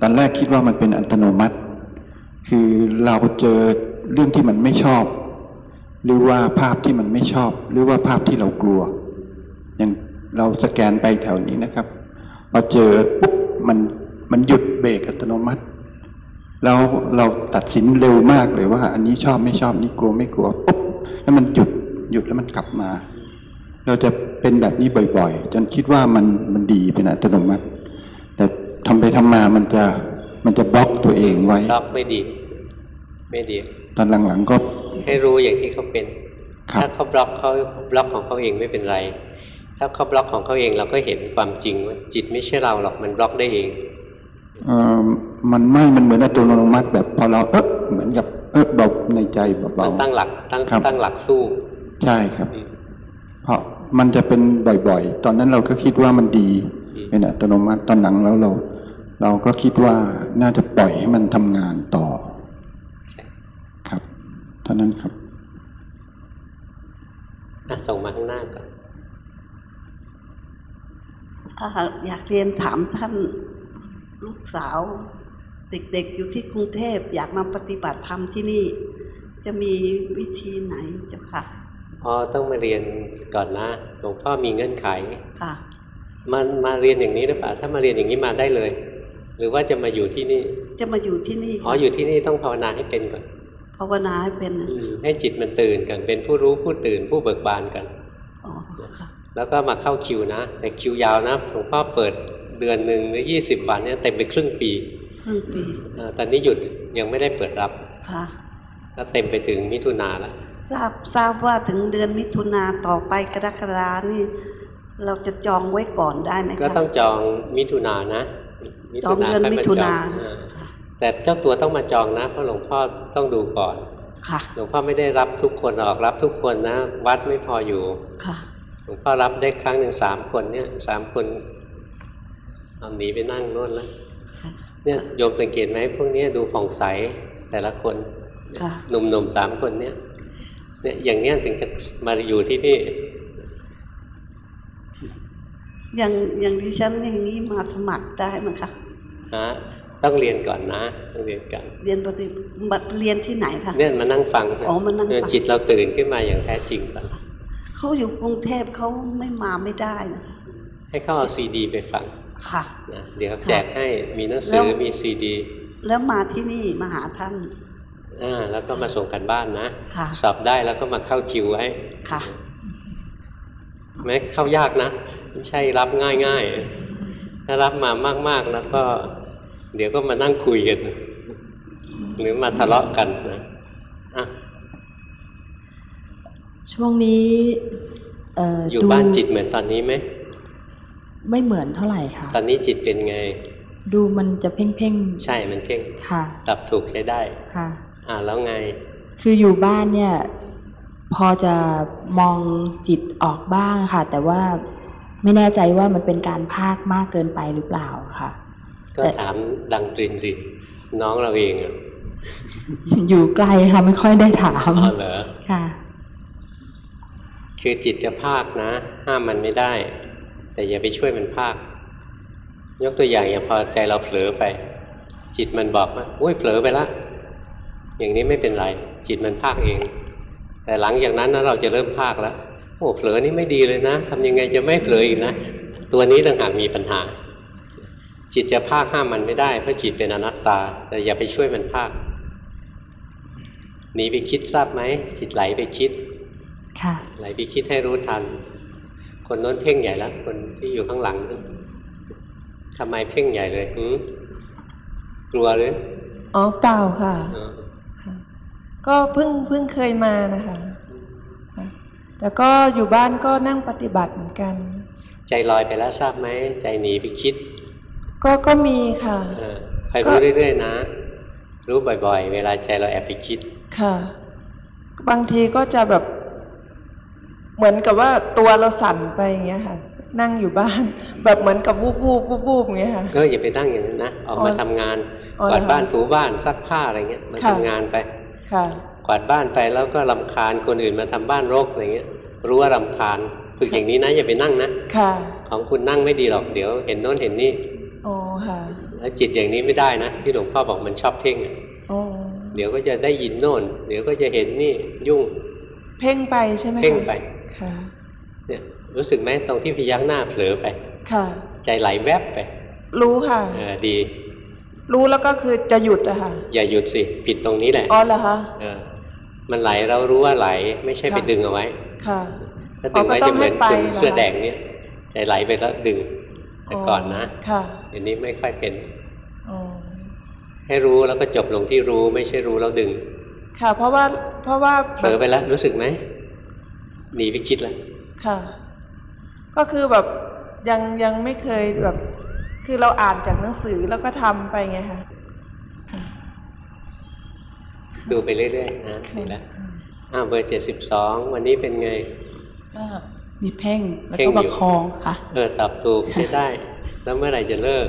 ตอนแรกคิดว่ามันเป็นอัตโนมัติ คือเราเจอเรื่องที่มันไม่ชอบ หรือว่าภาพที่มันไม่ชอบ หรือว่าภาพที่เรากลัว อย่างเราสแกนไปแถวนี้นะครับพอเจอปุ๊บมันมันหยุดเบรกอัตโนมัติ แล้วเราตัดสินเร็วมากเลยว่า อันนี้ชอบไม่ชอบนี่กลัวไม่กลัวปุ๊บแล้วมันหยุดหยุดแล้วมันกลับมา เราจะเป็นแบบนี้บ่อยๆ จนคิดว่ามันมันดีเป็นอัตโนมัติ แต่ทำไปทำมามันจะมันจะบล็อกตัวเองไว้ล็อกไม่ดี ไม่ดี ตอนหลังๆก็ ให้รู้อย่างที่เขาเป็นครับถ้าเขาบล็อกเขาบล็อกของเขาเองไม่เป็นไร ถ้าเขาบล็อกของเขาเองเราก็เห็นความจริงว่าจิตไม่ใช่เราหรอกมันบล็อกได้เองเออมันไม่มันเหมือนอัตโนมัติแบบพอเราเออเหมือนกับเออเบาในใจมัเบานตั้งหลักตั้งครับตั้งหลักสู้ๆใช่ครับ เพราะมันจะเป็นบ่อยๆ ตอนนั้นเราก็คิดว่ามันดีอืมเป็นอัตโนมัติตอนหลังแล้วเรา เราก็คิดว่าน่าจะปล่อยให้มันทำงานต่อครับ เท่านั้นครับอะส่งมาข้างหน้าก่อนถ้าอยากเรียนถามท่านลูกสาว เด็กๆอยู่ที่กรุงเทพ อยากมาปฏิบัติธรรมที่นี่ จะมีวิธีไหนเจ้าค่ะอ๋อต้องมาเรียนก่อนนะหลวงพ่อมีเงื่อนไขค่ะมันมาเรียนอย่างนี้หรือเปล่าถ้ามาเรียนอย่างนี้มาได้เลย หรือว่าจะมาอยู่ที่นี่ จะมาอยู่ที่นี่อ๋ออยู่ที่นี่ต้องภาวนาให้เป็นก่อน ภาวนาให้เป็นอืมให้จิตมันตื่นกันเป็นผู้รู้ผู้ตื่นผู้เบิกบานกันอ๋อค่ะแล้วก็มาเข้าคิวนะ แต่คิวยาวนะหลวงพ่อเปิดเดือนหนึ่งหรือยี่สิบวันเนี่ยเต็มไปครึ่งปีครึ่งปีอาตอนนี้หยุดยังไม่ได้เปิดรับค่ะก็เต็มไปถึงมิถุนาแล้วทราบทราบว่าถึงเดือนมิถุนาต่อไปกรกฎานี่ เราจะจองไว้ก่อนได้ไหมคะก็ต้องจองมิถุนานะจองเดือนค่ยมิมาถุนาจองอ่า แต่เจ้าตัวต้องมาจองนะเพราะหลวงพ่อต้องดูก่อนค่ะหลวงพ่อไม่ได้รับทุกคนออกรับทุกคนนะ วัดไม่พออยู่ค่ะหลวงพ่อรับได้ครั้งหนึ่งสามคนเนี่ยสามคนเอาหนีไปนั่งโน่นแล้วเนี่ยโยมสังเกตไหมพวกเนี้ยดูผ่องใสแต่ละคนค่ะหนุ่มๆสามคนเนี่ยเนี่ยอย่างเนี้ยถึงจะมาอยู่ที่นี่อย่างอย่างดิฉันอย่างนี้มาสมัครได้ไหมคะฮะ ต้องเรียนก่อนนะต้องเรียนก่อนเรียนปฏิบัติเรียนที่ไหนคะเนี่ยมานั่งฟังอ๋อมานั่งฟังเออจิตเราตื่นขึ้นมาอย่างแท้จริงก่อนขเขาอยู่กรุงเทพเขาไม่มาไม่ได้นะให้เขาเอาซีดีไปฟังค่ะนะเดี๋ยวแจกให้มีหนังแล้สือวมีซีดี แล้วมาที่นี่มาหาท่านอ่าแล้วก็มาส่งกันบ้านนะค่ะสอบได้แล้วก็มาเข้าคิวไว้ค่ะแม้เข้ายากนะไม่ใช่รับง่ายๆถ้ารับมามากๆแล้วก็ เดี๋ยวก็มานั่งคุยกัน หรือมาทะเลาะกันนะอะช่วงนี้เอ่ออยู่ดูบ้านจิตเหมือนตอนนี้ไหม ไม่เหมือนเท่าไหร่ค่ะ ตอนนี้จิตเป็นไง ดูมันจะเพ่งเพ่งใช่ มันเพ่งๆค่ะตับถูกใช้ได้ ค่ะ อ่า แล้วไง คืออยู่บ้านเนี่ย พอจะมองจิตออกบ้างค่ะ แต่ว่าไม่แน่ใจว่ามันเป็นการพากมากเกินไปหรือเปล่าค่ะ ก็ถามดังตรินสิน้องเราเองอะอยู่ไกลค่ะไม่ค่อยได้ถามอ๋อเหรอค่ะคือจิตจะภาคนะ ห้ามมันไม่ได้ แต่อย่าไปช่วยมันภาค ยกตัวอย่างอย่างพอใจเราเผลอไป จิตมันบอกว่าอุ้ยเผลอไปละอย่างนี้ไม่เป็นไร จิตมันภาคเอง แต่หลังจากนั้นนะเราจะเริ่มภาคแล้วโอ้เผลอนี่ไม่ดีเลยนะทำยังไงจะไม่เผลออีกนะ ตัวนี้ต่างหากมีปัญหา จิตจะภาคห้ามมันไม่ได้เพราะจิตเป็นอนัตตา แต่อย่าไปช่วยมันภาคหนีไปคิดทราบไหมจิตไหลไปคิด ค่ะไหลไปคิดให้รู้ทัน คนโน้นเพ่งใหญ่แล้วคนที่อยู่ข้างหลังนั่นทำไมเพ่งใหญ่เลยหืมกลัวหรืออ๋อเปล่าค่ะเออก็เพิ่งเพิ่งเคยมานะคะค่ะแต่ก็อยู่บ้านก็นั่งปฏิบัติเหมือนกัน ใจลอยไปแล้วทราบไหมใจหนีไปคิด ก็ก็มีค่ะเออคอยรู้เรื่อยๆนะ รู้บ่อย ๆ เวลาใจเราแอบไปคิด ค่ะ บางทีก็จะแบบ เหมือนกับว่าตัวเราสั่นไปอย่างเงี้ยค่ะ นั่งอยู่บ้าน แบบเหมือนกับวูบวูบวูบวูบอย่างเงี้ยค่ะเอออย่าไปนั่งอย่างนั้นนะออกมาอ๋อทำงานอ๋อกเหรอวาดบ้านถูบ้านซักผ้าอะไรเงี้ยมาค่ะทำงานไป ค่ะกวาดบ้านไปแล้วก็ลำคาญคนอื่นมาทำบ้านรกอะไรเงี้ย รู้ว่าลำคาญฝึกอย่างนี้นะอย่าไปนั่งนะค่ะ ของคุณนั่งไม่ดีหรอกเดี๋ยว เห็นโน้นเห็นนี่ อ๋อค่ะแล้วจิตอย่างนี้ไม่ได้นะที่หลวงพ่อบอกมันชอบเพ่งอะอ๋อเดี๋ยวก็จะได้ยินโน่น เดี๋ยวก็จะเห็นนี่ยุ่ง เพ่งไปใช่ไหมคะเพ่งไปค่ะเนี่ยรู้สึกไหมตรงที่พยักหน้าเผลอไป ค่ะ ใจไหลแวบไป รู้ค่ะเออดี รู้แล้วก็คือจะหยุดอะค่ะ อย่าหยุดสิผิดตรงนี้แหละอ๋อเหรอคะเออมันไหลเรารู้ว่าไหลไม่ใช่ไปค่ะดึงเอาไว้ ค่ะถ้าดึงไว้อ๋อก็ต้จะองเหมือนให้ไปคุณเหรอเสื้อแดงเนี่ยใจไหลไปแล้วดึง แต่ก่อนนะค่ะเดี๋ยวนี้ไม่ค่อยเป็นอ๋อให้รู้แล้วก็จบลงที่รู้ไม่ใช่รู้แล้วดึง ค่ะ เพราะว่า เพราะว่าเผลอไปแล้วรู้สึกไหมหนีไปคิดแล้วค่ะ ก็คือแบบยังยังไม่เคยแบบ คือเราอ่านจากหนังสือแล้วก็ทำไปไงคะดูไปเรื่อยๆนะดีแล้วอ้าวเบอร์เจ็ดสิบสองวันนี้เป็นไงก็ มีเพ่งแล้วเพ่งก็อยู่ประคองค่ะเออตอบถูกใช้ได้ แล้วเมื่อไหร่จะเลิก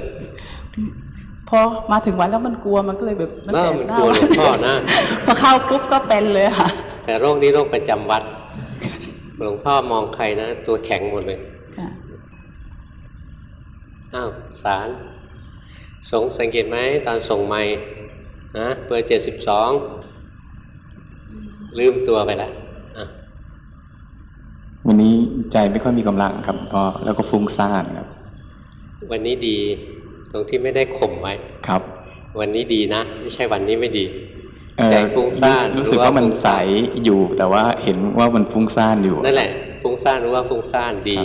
พอมาถึงวันแล้วมันกลัวมันก็เลยแบบเออมันกลัวหลวงพ่อนะพอเข้าปุ๊บก็เป็นเลยค่ะ แต่โรคนี้โรคประจำวัดหลวงพ่อมองใครนะตัวแข็งหมดเลยค่ะอ้าวสารสงสังเกตไหมตอนส่งไม้นะเบอร์เจ็ดสิบสองลืมตัวไปแล้วอะ วันนี้ใจไม่ค่อยมีกำลังครับก็แล้วก็ฟุ้งซ่านครับ วันนี้ดีตรงที่ไม่ได้ข่มไว้ครับ วันนี้ดีนะไม่ใช่วันนี้ไม่ดีเอ่อใจฟุ้งซ่านรู้สึกว่ามันฟุ้งใสซ่านอยู่แต่ว่าเห็นว่ามันฟุ้งซ่านอยู่นั่นแหละฟุ้งซ่านรู้ว่าฟุ้งซ่านดี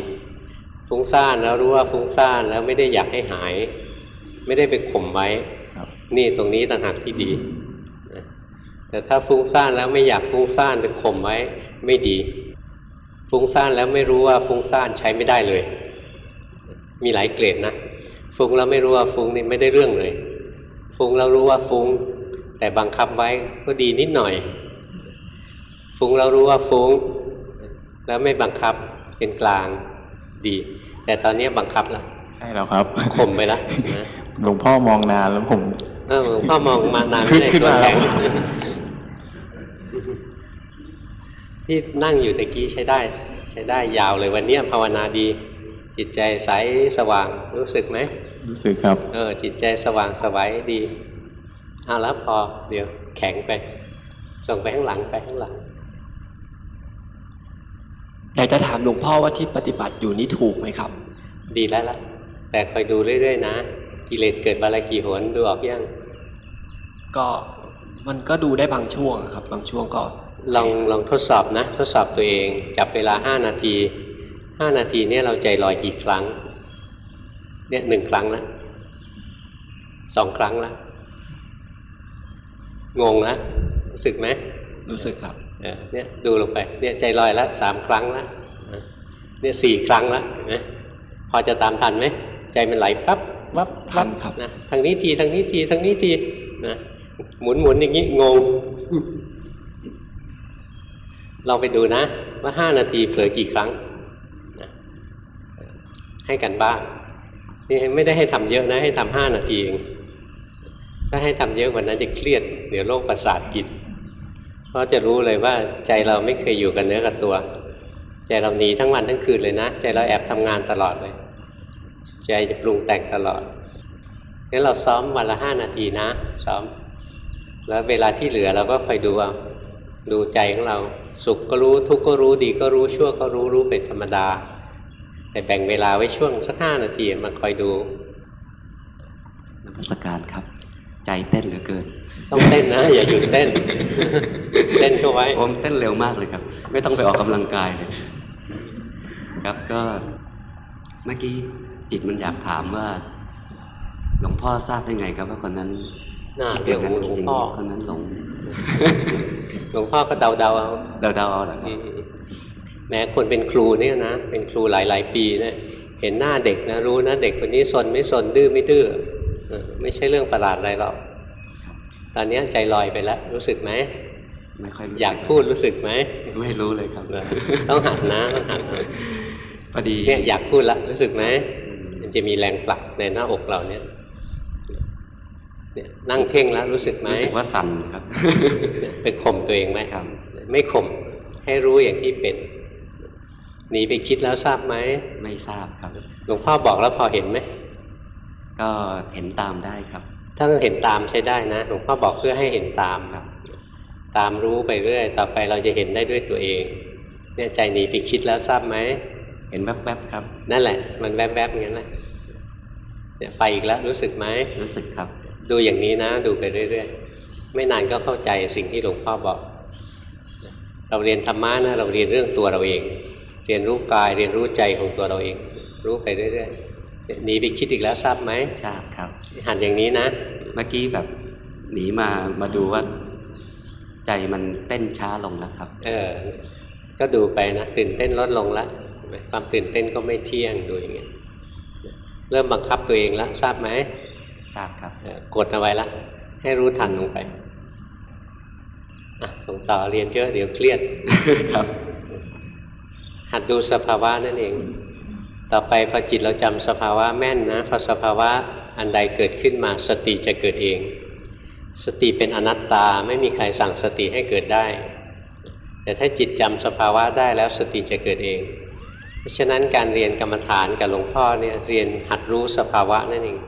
ฟุ้งซ่านแล้วรู้ว่าฟุ้งซ่านแล้วไม่ได้อยากให้หาย ไม่ได้ไปข่มไว้ครับนี่ตรงนี้ต่างหากที่ดีนะแต่ถ้าฟุ้งซ่านแล้วไม่อยากฟุ้งซ่านไปข่มไว้ ไม่ดี ฟุ้งซ่านแล้วไม่รู้ว่าฟุ้งซ่านใช้ไม่ได้เลย มีหลายเกรดนะฟุ้งแล้วไม่รู้ว่าฟุ้งนี่ไม่ได้เรื่องเลย ฟุ้งแล้วรู้ว่าฟุ้ง แต่บังคับไว้ก็ดีนิดหน่อย ฟุ้งแล้วรู้ว่าฟุ้ง แล้วไม่บังคับเป็นกลางดี แต่ตอนนี้บังคับแล้วใช่แล้วครับข่มไปแล้วนะหลวงพ่อมองนานแล้วผมเออหลวงพ่อมองมานานขึ้ไม่นได้ขึ้นตัวมาแข็ง ที่นั่งอยู่ตะกี้ใช้ได้ ใช้ได้ยาวเลยวันเนี้ยภาวนาดี จิตใจใสสว่างรู้สึกไหมรู้สึกครับ เออ จิตใจสว่างสวัยดีเอาแล้วพอเดี๋ยวแข็งไป ส่งไปข้างหลังไปข้างหลังอยากจะถามหลวงพ่อว่าที่ปฏิบัติอยู่นี้ถูกไหมครับ ดีแล้วล่ะ แต่คอยดูเรื่อยๆนะ กิเลสเกิดบาลกี่หนดูออกยังก็มันก็ดูได้บางช่วงครับ บางช่วงก็ ลองลองทดสอบนะ ทดสอบตัวเองจับเวลาห้านาทีห้านาทีเนี่ยเราใจลอยกี่ครั้ง เนี่ยหนึ่งครั้งแล้วสองครั้งแล้วงงแล้วรู้สึกไหมรู้สึกครับเออเนี่ยดูลงไป เนี่ยใจลอยแล้วสามครั้งแล้วเนี่ยสี่ครั้งแล้วเห็นไหมพอจะตามทันไหมใจมันไหลปั๊บวับทันครับนะทางนี้ทีทางนี้ทีทางนี้ทีนะหมุนหมุนอย่างนี้งง ลองไปดูนะว่าห้านาทีเผลอกี่ครั้งนะให้กันบ้างนี่ไม่ได้ให้ทำเยอะนะ ให้ทำห้านาทีเองถ้าให้ทำเยอะกว่านั้นจะเครียด เดี๋ยวโรคประสาทกินเพราะจะรู้เลยว่าใจเราไม่เคยอยู่กับเนื้อกับตัว ใจเราหนีทั้งวันทั้งคืนเลยนะ ใจเราแอบทำงานตลอดเลย ใจจะปรุงแต่งตลอดงั้นเราซ้อมวันละห้านาทีนะ ซ้อม แล้วเวลาที่เหลือเราก็คอยดูเอาดูใจของเรา สุขก็รู้ทุกข์ก็รู้ดีก็รู้ชั่วก็รู้รู้เป็นธรรมดา แต่แบ่งเวลาไว้ช่วงสักห้านาทีมาคอยดูนมัสการครับ ใจเต้นเหลือเกิน ต้องเต้นนะ อย่าหยุดเต้น เต้นเข้าไว้ผมเต้นเร็วมากเลยครับ ไม่ต้องไปออกกำลังกายเลยครับก็เมื่อกี้จิตมันอยากถามว่า หลวงพ่อทราบได้ไงครับว่าคนนั้น น่าเดี๋ยวหลวงพ่อคนนั้นหลงหลวงพ่อก็เดาเดาๆเอาเดาเดาๆเอาเหรอครับแม้คนเป็นครูเนี่ยนะเป็นครูหลายหลายๆปีเนี่ยเห็นหน้าเด็กนะรู้นะเด็กคนนี้สนไม่สนดื้อไม่ดื้อเออไม่ใช่เรื่องประหลาดอะไรหรอกตอนนี้ใจลอยไปแล้ว รู้สึกไหมไม่ค่อยอยากพูดรู้สึกไหมไม่รู้เลยครับต้องหัดนะต้องหัดนะพอดีเนี่ยอยากพูดละรู้สึกไหมมันจะมีแรงผลักในหน้าอกเราเนี่ยเนี่ยนั่งเพ่งแล้วรู้สึกไหมรู้สึกว่าสั่นครับเนี่ยไปข่มตัวเองไหมครับ ไม่ข่มให้รู้อย่างที่เป็นหนีไปคิดแล้วทราบไหมไม่ทราบครับหลวงพ่อบอกแล้วพอเห็นไหมก็เห็นตามได้ครับ ถ้าเห็นตามใช้ได้นะหลวงพ่อบอกเพื่อให้เห็นตามครับ ตามรู้ไปเรื่อยต่อไปเราจะเห็นได้ด้วยตัวเอง เนี่ยใจหนีไปคิดแล้วทราบไหมเห็นแวบๆครับ นั่นแหละ มันแวบๆอย่างนั้นแหละเนี่ยไปอีกแล้วรู้สึกไหมรู้สึกครับ ดูอย่างนี้นะ ดูไปเรื่อยๆ ไม่นานก็เข้าใจสิ่งที่หลวงพ่อบอก เราเรียนธรรมะนะ เราเรียนเรื่องตัวเราเอง เรียนรู้กายเรียนรู้ใจของตัวเราเอง รู้ไปเรื่อยๆหนีไปคิดอีกแล้วทราบไหมทราบครับหันอย่างนี้นะ เมื่อกี้แบบหนีมามาดูว่า ใจมันเต้นช้าลงนะครับ เออ ก็ดูไปนะตื่นเต้นลดลงละความตื่นเต้นก็ไม่เที่ยงดูอย่างเงี้ยเริ่มบังคับตัวเองแล้วทราบไหมท ราบครับเออกดเอาไว้ละ ให้รู้ทันลงไปอะส่งต่อเรียนเยอะเดี๋ยวเครียดครับ หัดดูสภาวะนั่นเอง ต่อไปพอจิตเราจำสภาวะแม่นนะพอสภาวะอันใดเกิดขึ้นมาสติจะเกิดเอง สติเป็นอนัตตาไม่มีใครสั่งสติให้เกิดได้ แต่ถ้าจิตจำสภาวะได้แล้วสติจะเกิดเอง เพราะฉะนั้นการเรียนกรรมฐานกับหลวงพ่อเนี่ยเรียนหัดรู้สภาวะนั่นเอง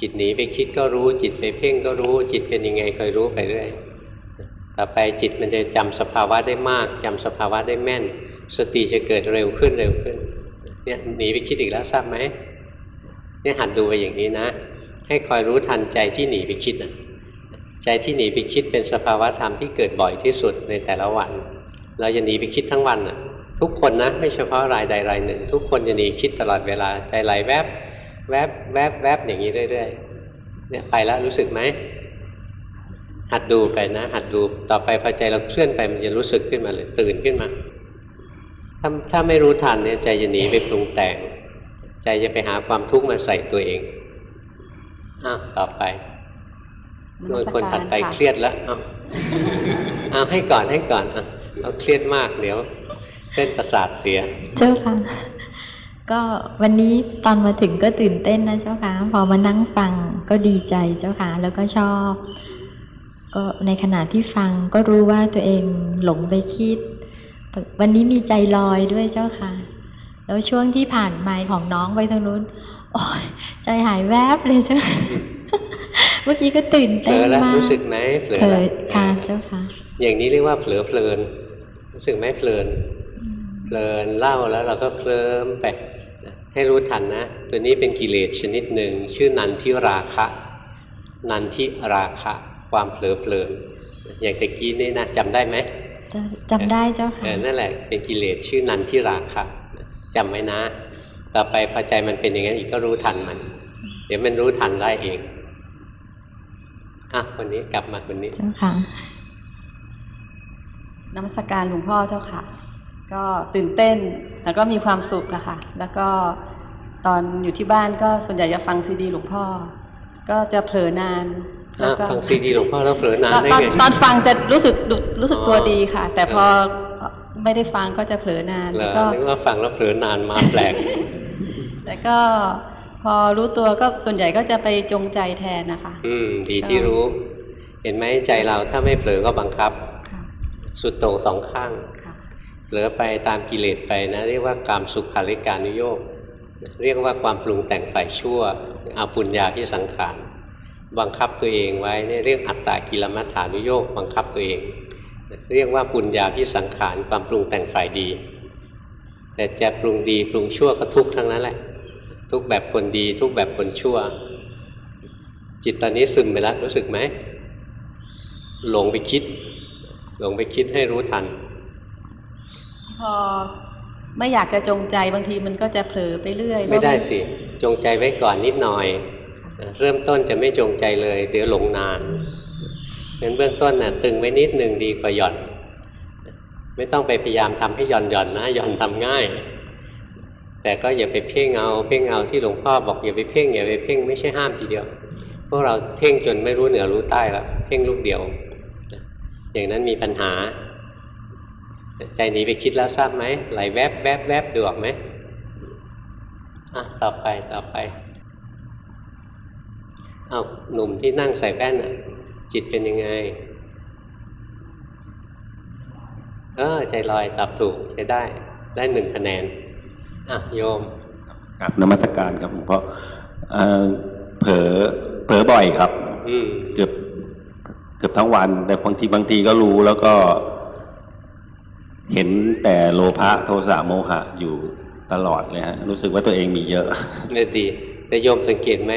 จิตหนีไปคิดก็รู้ จิตไปเพ่งก็รู้ จิตเป็นยังไงคอยรู้ไปเรื่อยต่อไปจิตมันจะจำสภาวะได้มากจำสภาวะได้แม่น สติจะเกิดเร็วขึ้นเร็วขึ้น เนี่ยหนีไปคิดอีกแล้วทราบไหมเนี่ยหัดดูไปอย่างนี้นะ ให้คอยรู้ทันใจที่หนีไปคิดนะใจที่หนีไปคิดเป็นสภาวะธรรมที่เกิดบ่อยที่สุดในแต่ละวัน เราจะหนีไปคิดทั้งวันน่ะ ทุกคนนะ ไม่เฉพาะรายใดรายหนึ่ง ทุกคนจะหนีคิดตลอดเวลาใจไหลแวบ แวบแวบแวบอย่างนี้เรื่อยๆเนี่ยไปแล้วรู้สึกไหมหัดดูไปนะหัดดูต่อไปพอใจเราเคลื่อนไปมันจะรู้สึกขึ้นมาเลยตื่นขึ้นมาถ้าถ้าไม่รู้ทันเนี่ยใจจะหนีไปปรุงแต่ง ใจจะไปหาความทุกข์มาใส่ตัวเองอ้าวต่อไปโดยคนถัดไปเครียดแล้วเอาเอาให้ก่อนให้ก่อนอะเราเครียดมากเดี๋ยวเส้นประสาทเสีย เจ้าค่ะ ก็วันนี้ตอนมาถึงก็ตื่นเต้นนะเจ้าค่ะ พอมานั่งฟังก็ดีใจเจ้าค่ะ แล้วก็ชอบ ก็ในขณะที่ฟังก็รู้ว่าตัวเองหลงไปคิด วันนี้มีใจลอยด้วยเจ้าค่ะ แล้วช่วงที่ผ่านไมค์ของน้องไปทางนู้นโอ้ยใจหายแวบเลยเจ้าค่ะเมื่อกี้ก็ตื่นเผลเต้นอแล้วมากรู้สึกไหมเผลอเผลแล้อวค่ะเจ้าค่ะ อย่างนี้เรียกว่าเผลอเพลิน รู้สึกไหมเพลินเพลินเล่าแล้วเราก็เคลิ้มไปนะ ให้รู้ทันนะ ตัวนี้เป็นกิเลสชนิดหนึ่งชื่อนันทิราคะ นันทิราคะ ความเผลอเพลินอย่างตะกี้นี่นะจำได้ไหมจำได้เจ้าเอค่ะอนั่นแหละเป็นกิเลสชื่อนันทิราคะจำไว้นะ ต่อไปพอใจมันเป็นอย่างนั้นอีกก็รู้ทันมัน เดี๋ยวมันรู้ทันได้เองอะคนนี้กลับมาคนนี้เจ้าค่ะนมัสการหลวงพ่อเจ้าค่ะ ก็ตื่นเต้น แล้วก็มีความสุขอะค่ะ แล้วก็ตอนอยู่ที่บ้านก็ส่วนใหญ่จะฟังซีดีหลวงพ่อ ก็จะเผลอนานอะฟังซีดีหลวงพ่อแล้วเผลอนานได้ตอนไงตอนฟังจะรู้สึกรู้สึกตัวดีค่ะ แต่พอเอไม่ได้ฟังก็จะเผลอนานเหรแล้วอก็นึกว่าฟังแล้วเผลอนานมาแปลกแต่ก็พอรู้ตัวก็ส่วนใหญ่ก็จะไปจงใจแทนนะคะ อืม ดีที่รู้ เห็นไหมใจเราถ้าไม่เผลอก็บังคับ สุดโต่งสองข้าง เผลอไปตามกิเลสไปนะเรียกว่ากามสุขาริการุโยกเรียกว่าความปรุงแต่งฝ่ายชั่วเอาปุญญาที่สังขารบังคับตัวเองไว้เนี่ยเรียกอัตตากิลมัฏฐานุโยกบังคับตัวเอง เรียกว่าปุญญาที่สังขารความปรุงแต่งฝ่ายดี แต่จะปรุงดีปรุงชั่วก็ทุกข์ทั้งนั้นแหละ ทุกแบบคนดี ทุกแบบคนชั่ว จิตตอนนี้ซึมไปแล้วรู้สึกไหมหลงไปคิด หลงไปคิดให้รู้ทัน พอไม่อยากจะจงใจบางทีมันก็จะเผลอไปเรื่อย ไม่ได้สิ จงใจไว้ก่อนนิดหน่อย เริ่มต้นจะไม่จงใจเลย เดี๋ยวหลงนานงั้นเบื้องต้นน่ะตึงไว้นิดหนึ่งดีกว่าหย่อน ไม่ต้องไปพยายามทำให้หย่อนหย่อนนะหย่อนทำง่าย แต่ก็อย่าไปเพ่งเอาเพ่งเอาที่หลวงพ่อบอกอย่าไปเพ่งอย่าไปเพ่งไม่ใช่ห้ามทีเดียวพวกเราเพ่งจนไม่รู้เหนือรู้ใต้แล้วเพ่งลูกเดียว อย่างนั้นมีปัญหา ใจหนีไปคิดแล้วทราบไหมไหลแวบแวบแวบดูออกไหมอะต่อไปต่อไปเอาหนุ่มที่นั่งใส่แว่นอะ จิตเป็นยังไงเออใจลอยตอบถูกใช้ได้ ได้หนึ่งคะแนนอะโยมกับนมัสการครับหลวงพ่อเอ่อเผลอเผลอบ่อยครับ อืมเกือบเกือบทั้งวัน แต่บางทีบางทีก็รู้แล้วก็ เห็นแต่โลภะโทสะโมหะอยู่ตลอดเลยฮะรู้สึกว่าตัวเองมีเยอะเนี่ยดีแต่โยมสังเกตไหม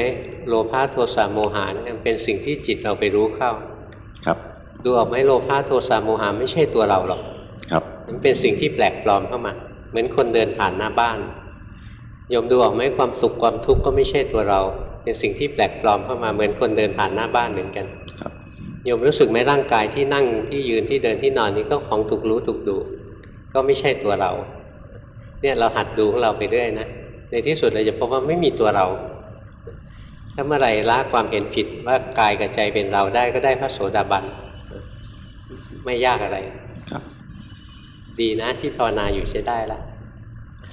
โลภะโทสะโมหะเนี่ยมันเป็นสิ่งที่จิตเราไปรู้เข้า ครับ ดูออกไหมโลภะโทสะโมหะไม่ใช่ตัวเราหรอกครับ มันเป็นสิ่งที่แปลกปลอมเข้ามา เหมือนคนเดินผ่านหน้าบ้านโยมดูออกไหมความสุขความทุกข์ก็ไม่ใช่ตัวเรา เป็นสิ่งที่แปลกปลอมเข้ามาเหมือนคนเดินผ่านหน้าบ้านเหมือนกันโยมรู้สึกไหมร่างกายที่นั่งที่ยืนที่เดินที่นอนนี้ก็ของถูกรู้ถูกดู ก็ไม่ใช่ตัวเรา เนี่ยเราหัดดูของเราไปเรื่อยนะในที่สุดเราจะพบว่าไม่มีตัวเราถ้าเมื่อไหร่ละความเห็นผิดว่ากายกับใจเป็นเราได้ก็ได้พระโสดาบันไม่ยากอะไรครับ ดีนะที่ภาวนาอยู่ใช้ได้ละ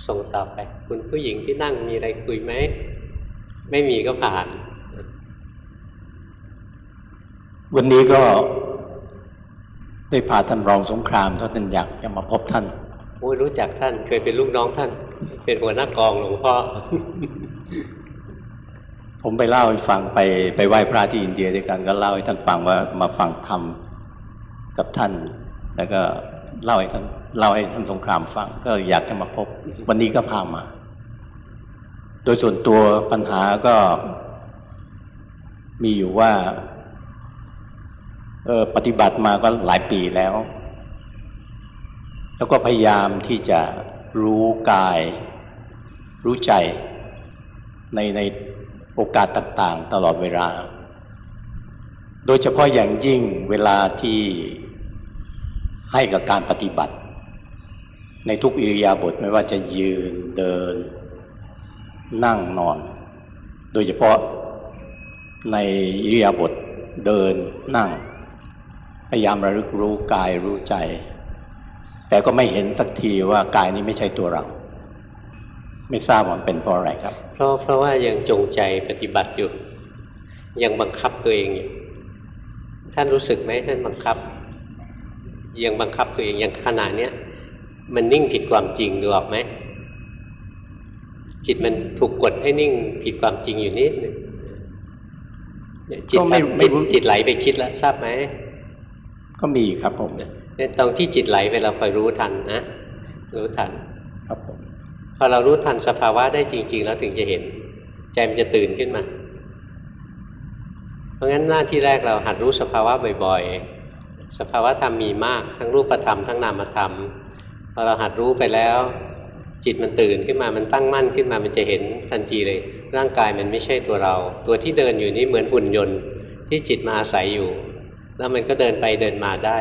ส่งต่อไป คุณผู้หญิงที่นั่งมีอะไรคุยไหมไม่มีก็ผ่าน วันนี้ก็ ได้พาท่านรองสงครามท่านอยากจะมาพบท่านโอ้ยรู้จักท่านเคยเป็นลูกน้องท่าน เป็นหัวหน้ากองหลวงพ่อ ผมไปเล่าให้ฟังไปไปไหว้พระที่อินเดียด้วยกันก็เล่าให้ท่านฟังว่ามาฟังธรรมกับท่าน แล้วก็เล่าให้ท่านเล่าให้ท่านสงครามฟัง ก็อยากจะมาพบ วันนี้ก็พามา โดยส่วนตัวปัญหาก็มีอยู่ว่า เออปฏิบัติมาก็หลายปีแล้ว แล้วก็พยายามที่จะรู้กาย รู้ใจในในโอกาสต่าง ๆ ตลอดเวลา โดยเฉพาะอย่างยิ่งเวลาที่ให้กับการปฏิบัติ ในทุกอิริยาบถไม่ว่าจะยืนเดิน นั่งนอน โดยเฉพาะในอิริยาบถเดินนั่ง พยายามระลึกรู้กายรู้ใจ แต่ก็ไม่เห็นสักทีว่ากายนี้ไม่ใช่ตัวเรา ไม่ทราบว่ามันเป็นเพราะอะไรครับ เพราะเพราะว่ายังจงใจปฏิบัติอยู่ ยังบังคับตัวเองอยู่ท่านรู้สึกไหมท่านบังคับ ยังบังคับตัวเองอย่างขนาดเนี้ยมันนิ่งผิดความจริงดูออกไหมจิตมันถูกกดให้นิ่งผิดความจริงอยู่นิดหนึงเนี่ยจิตก็ไม่มันไม่รู้จิตไหลไปคิดแล้วทราบไหม ก็มีครับผมเนี่ยตรงที่จิตไหลไปเราคอยรู้ทันนะรู้ทันพอเรารู้ทันสภาวะได้จริง ๆ แล้วถึงจะเห็นใจมันจะตื่นขึ้นมา เพราะงั้นหน้าที่แรกเราหัดรู้สภาวะบ่อยๆ สภาวะธรรมมีมากทั้งรูปธรรมทั้งนามธรรมพอเราหัดรู้ไปแล้ว จิตมันตื่นขึ้นมามันตั้งมั่นขึ้นมามันจะเห็นทันทีเลย ร่างกายมันไม่ใช่ตัวเรา ตัวที่เดินอยู่นี้เหมือนหุ่นยนต์ ที่จิตมาอาศัยอยู่ แล้วมันก็เดินไปเดินมาได้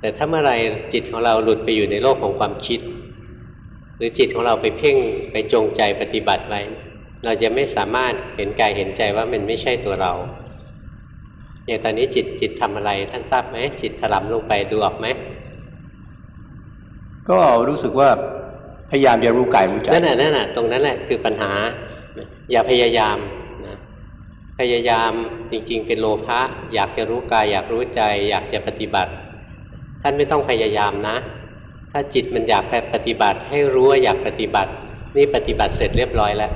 แต่ถ้าเมื่อไรจิตของเราหลุดไปอยู่ในโลกของความคิด หรือจิตของเราไปเพ่งไปจงใจปฏิบัติไว้ เราจะไม่สามารถเห็นกายเห็นใจว่ามันไม่ใช่ตัวเราอย่างตอนนี้จิตจิตทำอะไรท่านทราบไหมจิตถลำลงไปดูออกไหมก็รู้สึกว่าพยายามจะรู้กายรู้ใจนั่นแหละนั่นแหละตรงนั้นแหละคือปัญหา อย่าพยายามนะ พยายามจริงๆ เป็นโลภะอยากจะรู้กายอยากรู้ใจ อยากจะปฏิบัติ ท่านไม่ต้องพยายามนะ ถ้าจิตมันอยากปฏิบัติ ให้รู้ว่าอยากปฏิบัติ นี่ปฏิบัติเสร็จเรียบร้อยแล้ว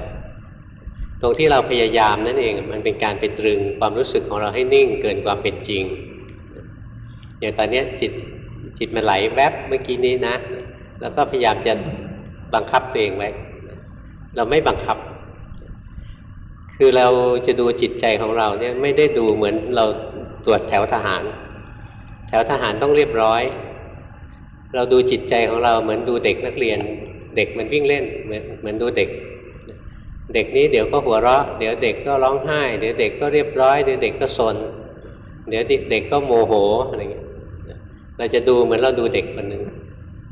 ตรงที่เราพยายามนั่นเองมันเป็นการไปตรึงความรู้สึกของเราให้นิ่งเกินความเป็นจริงอย่างตอนนี้จิตจิตมันไหลแวบเมื่อกี้นี้นะ แล้วก็พยายามจะบังคับตัวเองไว้ เราไม่บังคับ คือเราจะดูจิตใจของเราเนี่ยไม่ได้ดูเหมือนเราตรวจแถวทหาร แถวทหารต้องเรียบร้อย เราดูจิตใจของเราเหมือนดูเด็กนักเรียน เด็กมันวิ่งเล่นเหมือนเหมือนดูเด็ก เด็กนี้เดี๋ยวก็หัวเราะ เดี๋ยวเด็กก็ร้องไห้ เดี๋ยวเด็กก็เรียบร้อยเดี๋ยวเด็กก็สนเดี๋ยวเด็กก็โมโหอะไรเงี้ยเราจะดูเหมือนเราดูเด็กคนหนึ่ง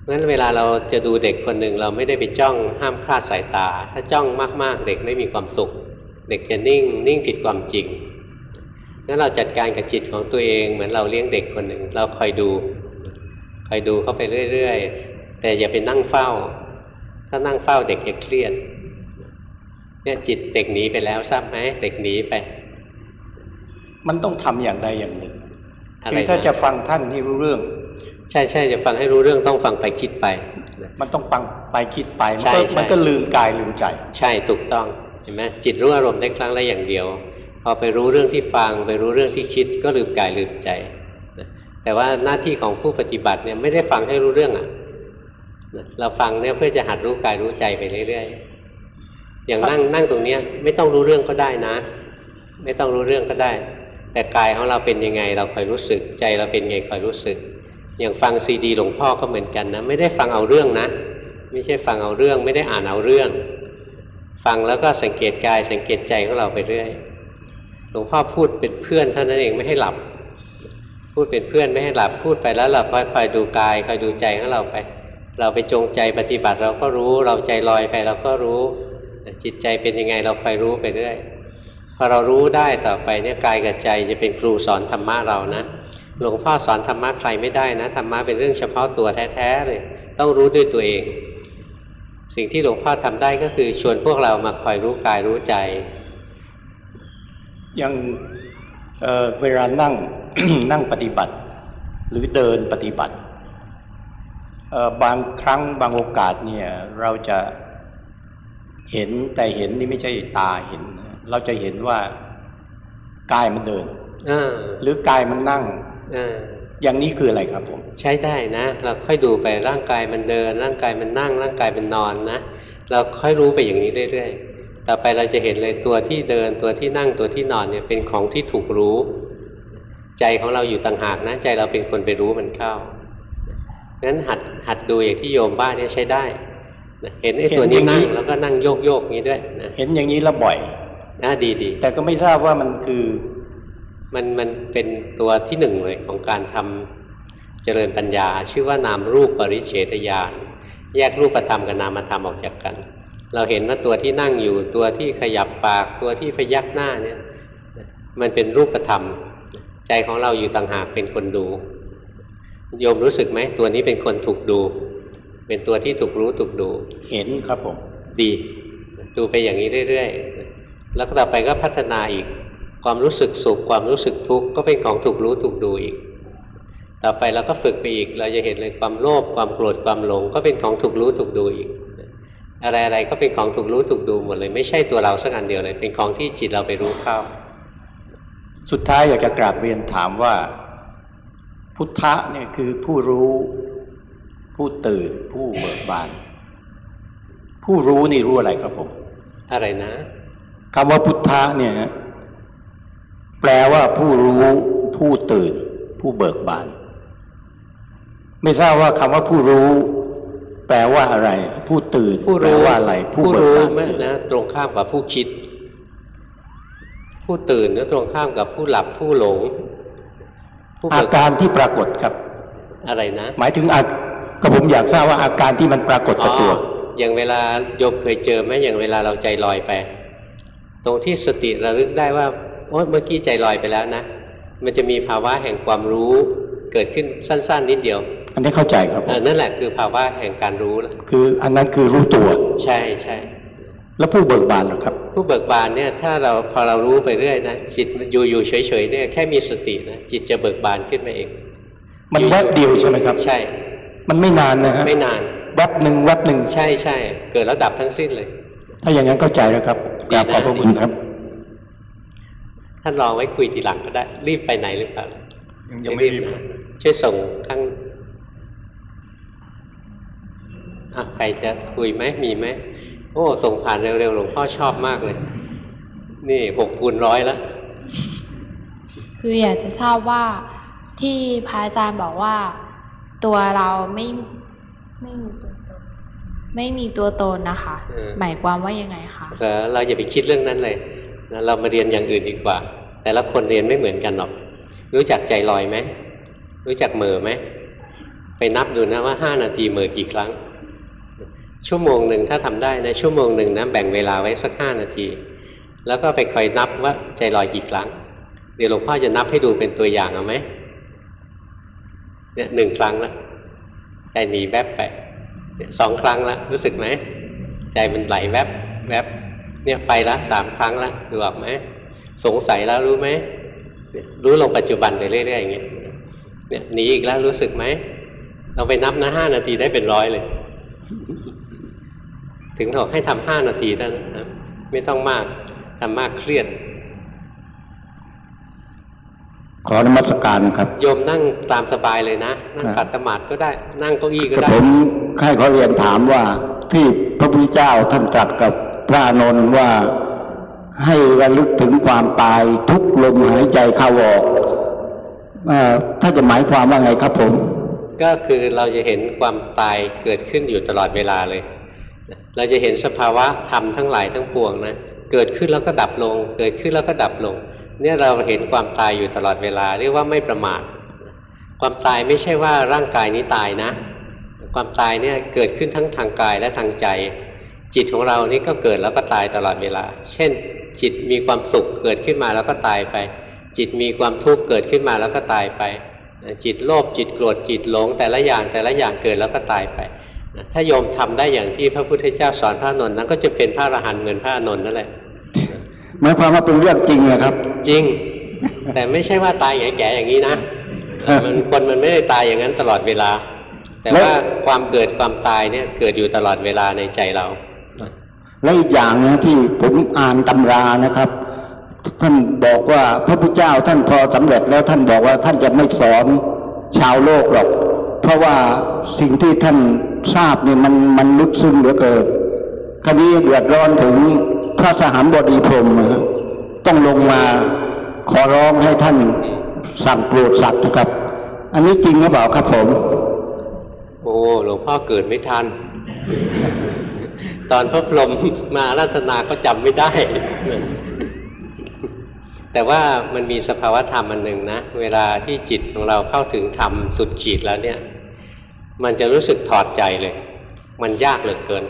เพราะฉะนั้นเวลาเราจะดูเด็กคนหนึ่งเราไม่ได้ไปจ้องห้ามคลาดสายตา ถ้าจ้องมากๆ เด็กไม่มีความสุข เด็กจะนิ่ง นิ่งผิดความจริงงั้นเราจัดการกับจิตของตัวเอง เหมือนเราเลี้ยงเด็กคนหนึ่ง เราคอยดูคอยดูเข้าไปเรื่อยๆ แต่อย่าไปนั่งเฝ้า ถ้านั่งเฝ้าเด็กจะเครียด เนี่ยจิตเด็กหนีไปแล้วทราบไหมเด็กหนีไป มันต้องทำอย่างใดอย่างหนึ่งคือถ้าจะฟังท่านให้รู้เรื่อง ใช่ใช่จะฟังให้รู้เรื่องต้องฟังไปคิดไป มันต้องฟังไปคิดไปมันก็มันก็ลืมกายลืมใจ ใช่ถูกต้องเห็นไหมจิตรู้อารมณ์ได้ครั้งละอย่างเดียว พอไปรู้เรื่องที่ฟัง ไปรู้เรื่องที่คิด ก็ลืมกายลืมใจแต่ว่าหน้าที่ของผู้ปฏิบัติเนี่ยไม่ได้ฟังให้รู้เรื่องอะเราฟังเนี่ยเพื่อจะหัดรู้กายรู้ใจไปเรื่อยๆ อย่างนั่งนั่งตรงเนี้ย ไม่ต้องรู้เรื่องก็ได้นะ ไม่ต้องรู้เรื่องก็ได้ แต่กายของเราเป็นยังไง เราคอยรู้สึกใจเราเป็นไงคอยรู้สึก อย่างฟังซีดีหลวงพ่อก็เหมือนกันนะไม่ได้ฟังเอาเรื่องนะ ไม่ใช่ฟังเอาเรื่อง ไม่ได้อ่านเอาเรื่อง ฟังแล้วก็สังเกตกายสังเกตใจของเราไปเรื่อยหลวงพ่อพูดเป็นเพื่อนเท่านั้นเองไม่ให้หลับ พูดเป็นเพื่อนไม่ให้หลับพูดไปแล้วเราค่อยๆดูกายคอยดูใจของเราไป เราไปจงใจปฏิบัติเราก็รู้ เราใจลอยไปเราก็รู้จิตใจเป็นยังไงเราคอยรู้ไปเรื่อยพอเรารู้ได้ต่อไปเนี่ยกายกับใจจะเป็นครูสอนธรรมะเรานะหลวงพ่อสอนธรรมะใครไม่ได้นะธรรมะเป็นเรื่องเฉพาะตัวแท้ๆเลยต้องรู้ด้วยตัวเอง สิ่งที่หลวงพ่อทำได้ก็คือชวนพวกเรามาคอยรู้กายรู้ใจ ยังเเวลานั่งนั่งปฏิบัติ หรือเดินปฏิบัติบางครั้งบางโอกาสเนี่ย เราจะเห็นแต่เห็นนี่ไม่ใช่ตาเห็น เราจะเห็นว่ากายมันเดินหรือกายมันนั่ง อย่างนี้คืออะไรครับผม ใช้ได้นะ เราค่อยดูไปร่างกายมันเดิน ร่างกายมันนั่ง ร่างกายมันนอนนะเราค่อยรู้ไปอย่างนี้เรื่อยๆต่อไปเราจะเห็นเลยตัวที่เดินตัวที่นั่งตัวที่นอนเนี่ยเป็นของที่ถูกรู้ ใจของเราอยู่ต่างหากนะใจเราเป็นคนไปรู้มันเข้างั้นหัดหัดดูอย่างที่โยมบ้านนี่ใช้ได้เห็นไอ้ตัวนี้นั่งแล้วก็นั่งโยกโยกนี้ด้วยนะเห็นอย่างนี้แล้วบ่อยน่าดีดีแต่ก็ไม่ทราบว่ามันคือ มันมันเป็นตัวที่หนึ่งเลยของการทำเจริญปัญญา ชื่อว่านามรูปปริเฉทญาณแยกรูปธรรมกับนามธรรมออกจากกัน เราเห็นว่าตัวที่นั่งอยู่ตัวที่ขยับปากตัวที่พยักหน้าเนี่ย มันเป็นรูปธรรม ใจของเราอยู่ต่างหากเป็นคนดู โยมรู้สึกไหมตัวนี้เป็นคนถูกดู เป็นตัวที่ถูกรู้ถูกดู เห็นครับผม ดี ดูไปอย่างนี้เรื่อยๆแล้วต่อไปก็พัฒนาอีก ความรู้สึกสุขความรู้สึกทุกข์ก็เป็นของถูกรู้ถูกดูอีก ต่อไปเราก็ฝึกไปอีก เราจะเห็นเลยความโลภความโกรธความหลง ก็เป็นของถูกรู้ถูกดูอีก อะไรๆก็เป็นของถูกรู้ถูกดูหมดเลย ไม่ใช่ตัวเราสักอันเดียวเลย เป็นของที่จิตเราไปรู้เข้า สุดท้ายอยากจะกราบเรียนถามว่า พุทธะเนี่ยคือผู้รู้ ผู้ตื่น ผู้เบิกบาน ผู้รู้นี่รู้อะไรครับผม อะไรนะคำว่าพุทธะเนี่ย แปลว่าผู้รู้ผู้ตื่น ผู้เบิกบาน ไม่ทราบว่าคำว่าผู้รู้ แปลว่าอะไร ผู้ตื่นผู้แปลรู้ว่าอะไร ผู้ผู้เบิกรู้บานไม่นะตรงข้ามกับผู้คิด ผู้ตื่นเนี่ยตรงข้ามกับผู้หลับผู้หลงผู้อาเบิกการที่ปรากฏครับ อะไรนะ หมายถึงอาก็ผมอยากทราบว่าอาการที่มันปรากฏกับตัวอ๋ออย่างเวลาโยมเคยเจอไหมอย่างเวลาเราใจลอยไป ตรงที่สติระลึกได้ว่า โอ้เมื่อกี้ใจลอยไปแล้วนะ มันจะมีภาวะแห่งความรู้เกิดขึ้นสั้น ๆ นิดเดียว อันนี้เข้าใจครับเออนั่นแหละคือภาวะแห่งการรู้แล้วคืออันนั้นคือรู้ตัว ใช่ใช่แล้วผู้เบิกบานเหรอครับ ผู้เบิกบานเนี่ยถ้าเราพอเรารู้ไปเรื่อยนะจิตอยู่อยู่เฉยๆเนี่ยแค่มีสตินะจิตจะเบิกบานขึ้นมาเอง มันแวบเดียวใช่ไหมครับ ใช่ มันไม่นานนะฮะไม่นานแวบหนึ่งแวบหนึ่งใช่ใช่เกิดแล้วดับทั้งสิ้นเลย ถ้าอย่างนั้นเข้าใจแล้วครับกราบขอบพระคุณครับ ท่านลองไว้คุยทีหลังก็ได้ รีบไปไหนหรือเปล่ายังยังไม่รีบนะช่วยส่งข้างอะใครจะคุยไหมมีไหมโอ้ส่งผ่านเร็วๆหลวงพ่อชอบมากเลย นี่หกคูณร้อยแล้วคืออยากจะทราบว่าที่พระอาจารย์บอกว่าตัวเราไม่ไม่มีตัวตนไม่มีตัวตนนะคะเออหมายความว่ายังไงคะเออเราอย่าไปคิดเรื่องนั้นเลยนะเรามาเรียนอย่างอื่นดีกว่า แต่ละคนเรียนไม่เหมือนกันหรอก รู้จักใจลอยไหม รู้จักเหม่อไหม ไปนับดูนะว่าห้านาทีเหม่อกี่ครั้ง ชั่วโมงหนึ่งถ้าทำได้นะ ชั่วโมงหนึ่งนะแบ่งเวลาไว้สักห้านาที แล้วก็ไปคอยนับว่าใจลอยกี่ครั้ง เดี๋ยวหลวงพ่อจะนับให้ดูเป็นตัวอย่างเอาไหมเนี่ยหนึ่งครั้งละใจหนีแวบไปเนี่ยสองครั้งละรู้สึกไหมใจมันไหลแวบแวบเนี่ยไปละสามครั้งละดูออกไหม สงสัยแล้วรู้ไหมเนี่ยรู้ลงปัจจุบันไปเรื่อยๆอย่างเงี้ยเนี่ยหนีอีกแล้วรู้สึกไหมเราไปนับนะห้านาทีได้เป็นร้อยเลย ถึงบอกให้ทำห้านาทีเท่านั้นนะไม่ต้องมากทำมากเครียด ขอนมัสการครับ โยมนั่งตามสบายเลยนะ นั่งขัดสมาธิก็ได้ นั่งเก้าอี้ก็ได้ ผมให้ขอเรียนถามว่าที่พระพุทธเจ้าท่านตรัสกับพระอานนท์ว่า ให้ระลึกถึงความตายทุกลมหายใจเข้าออกอถ้าจะหมายความว่าไงครับผม ก็คือเราจะเห็นความตายเกิดขึ้นอยู่ตลอดเวลาเลย เราจะเห็นสภาวะธรรมทั้งหลายทั้งปวงนะเกิดขึ้นแล้วก็ดับลง เกิดขึ้นแล้วก็ดับลง เนี่ยเราเห็นความตายอยู่ตลอดเวลา เรียกว่าไม่ประมาทความตายไม่ใช่ว่าร่างกายนี้ตายนะ ความตายเนี่ยเกิดขึ้นทั้งทางกายและทางใจ จิตของเรานี่ก็เกิดแล้วก็ตายตลอดเวลา เช่น จิตมีความสุขเกิดขึ้นมาแล้วก็ตายไป จิตมีความทุกข์เกิดขึ้นมาแล้วก็ตายไป จิตโลภจิตโกรธจิตหลง แต่ละอย่างแต่ละอย่างเกิดแล้วก็ตายไปถ้าโยมทำได้อย่างที่พระพุทธเจ้าสอนพระอานนท์นั้นก็จะเป็นพระอรหันต์เหมือนพระอานนท์นั่นแหละหมายความว่าเป็นเรื่องจริงนะครับ จริง แต่ไม่ใช่ว่าตายแก่ๆอย่างนี้นะเออมันคนมันไม่ได้ตายอย่างนั้นตลอดเวลา แต่ว่าความเกิดความตายเนี่ยเกิดอยู่ตลอดเวลาในใจเรา และอีกอย่างนะที่ผมอ่านตำรานะครับ ท่านบอกว่าพระพุทธเจ้าท่านพอสำเร็จแล้วท่านบอกว่าท่านจะไม่สอนชาวโลกหรอก เพราะว่าสิ่งที่ท่านทราบเนี่ยมันมันลึกซึ้งเหลือเกินคดีเดือดร้อนถึงพระสหามบดีพรมต้องลงมาขอร้องให้ท่านสั่งโปรดสัตว์นะครับ อันนี้จริงหรือเปล่าครับผม โอ้หลวงพ่อเกิดไม่ทัน ตอนพระพรหมมาราชนาก็จำไม่ได้ แต่ว่ามันมีสภาวะธรรมอันหนึ่งนะ เวลาที่จิตของเราเข้าถึงธรรมสุดขีดแล้วเนี่ย มันจะรู้สึกถอดใจเลย มันยากเหลือเกิน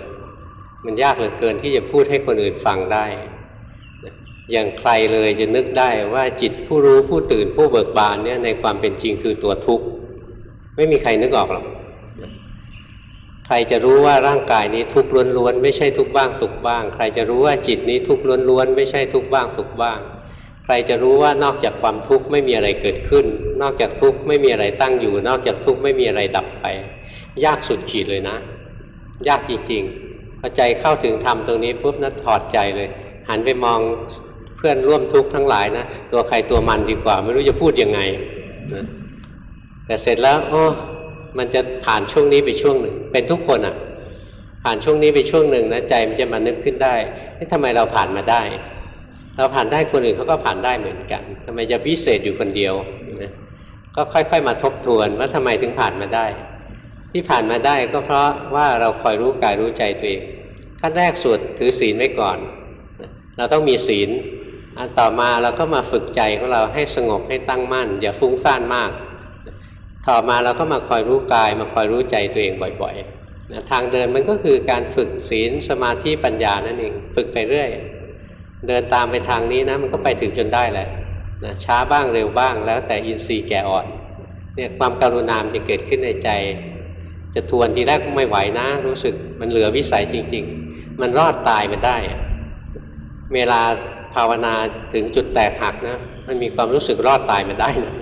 มันยากเหลือเกินที่จะพูดให้คนอื่นฟังได้ อย่างใครเลยจะนึกได้ว่าจิตผู้รู้ผู้ตื่นผู้เบิกบานเนี่ยในความเป็นจริงคือตัวทุกข์ ไม่มีใครนึกออกหรอก ใครจะรู้ว่าร่างกายนี้ทุกข์ล้วนๆไม่ใช่ทุกข์บ้างสุขบ้าง ใครจะรู้ว่าจิตนี้ทุกข์ล้วนๆไม่ใช่ทุกข์บ้างสุขบ้าง ใครจะรู้ว่านอกจากความทุกข์ไม่มีอะไรเกิดขึ้น นอกจากทุกข์ไม่มีอะไรตั้งอยู่ นอกจากทุกข์ไม่มีอะไรดับไป ยากสุดขีดเลยนะ ยากจริงๆพอใจเข้าถึงธรรมตรงนี้ปุ๊บนะถอดใจเลย หันไปมองเพื่อนร่วมทุกข์ทั้งหลายนะตัวใครตัวมันดีกว่า ไม่รู้จะพูดยังไงนะแต่เสร็จแล้วโอ้ มันจะผ่านช่วงนี้ไปช่วงหนึ่ง เป็นทุกคนอะ่ะ ผ่านช่วงนี้ไปช่วงหนึ่งนะใจมันจะมานึกขึ้นได้ที่ทำไมเราผ่านมาได้ เราผ่านได้คนอื่นเขาก็ผ่านได้เหมือนกันทำไมจะพิเศษอยู่คนเดียวนะก็ค่อย ๆ มาทบทวนว่าทำไมถึงผ่านมาได้ ที่ผ่านมาได้ก็เพราะว่าเราคอยรู้กายรู้ใจตัวเองขั้นแรกสุดถือศีลไว้ก่อน เราต้องมีศีลอันต่อมาเราก็มาฝึกใจของเราให้สงบให้ตั้งมั่น อย่าฟุ้งซ่านมาก ต่อมาเราก็มาคอยรู้กาย มาคอยรู้ใจตัวเองบ่อยๆนะทางเดินมันก็คือการฝึกศีลสมาธิปัญญานั่นเองฝึกไปเรื่อย เดินตามไปทางนี้นะ มันก็ไปถึงจนได้แหละนะช้าบ้างเร็วบ้างแล้วแต่อินทรีย์แก่อ่อนเนี่ยความการุณามจะเกิดขึ้นในใจ จะทวนทีแรกไม่ไหวนะ รู้สึกมันเหลือวิสัยจริง ๆ มันรอดตายมันได้ เวลาภาวนาถึงจุดแตกหักนะ มันมีความรู้สึกรอดตายมันได้นะ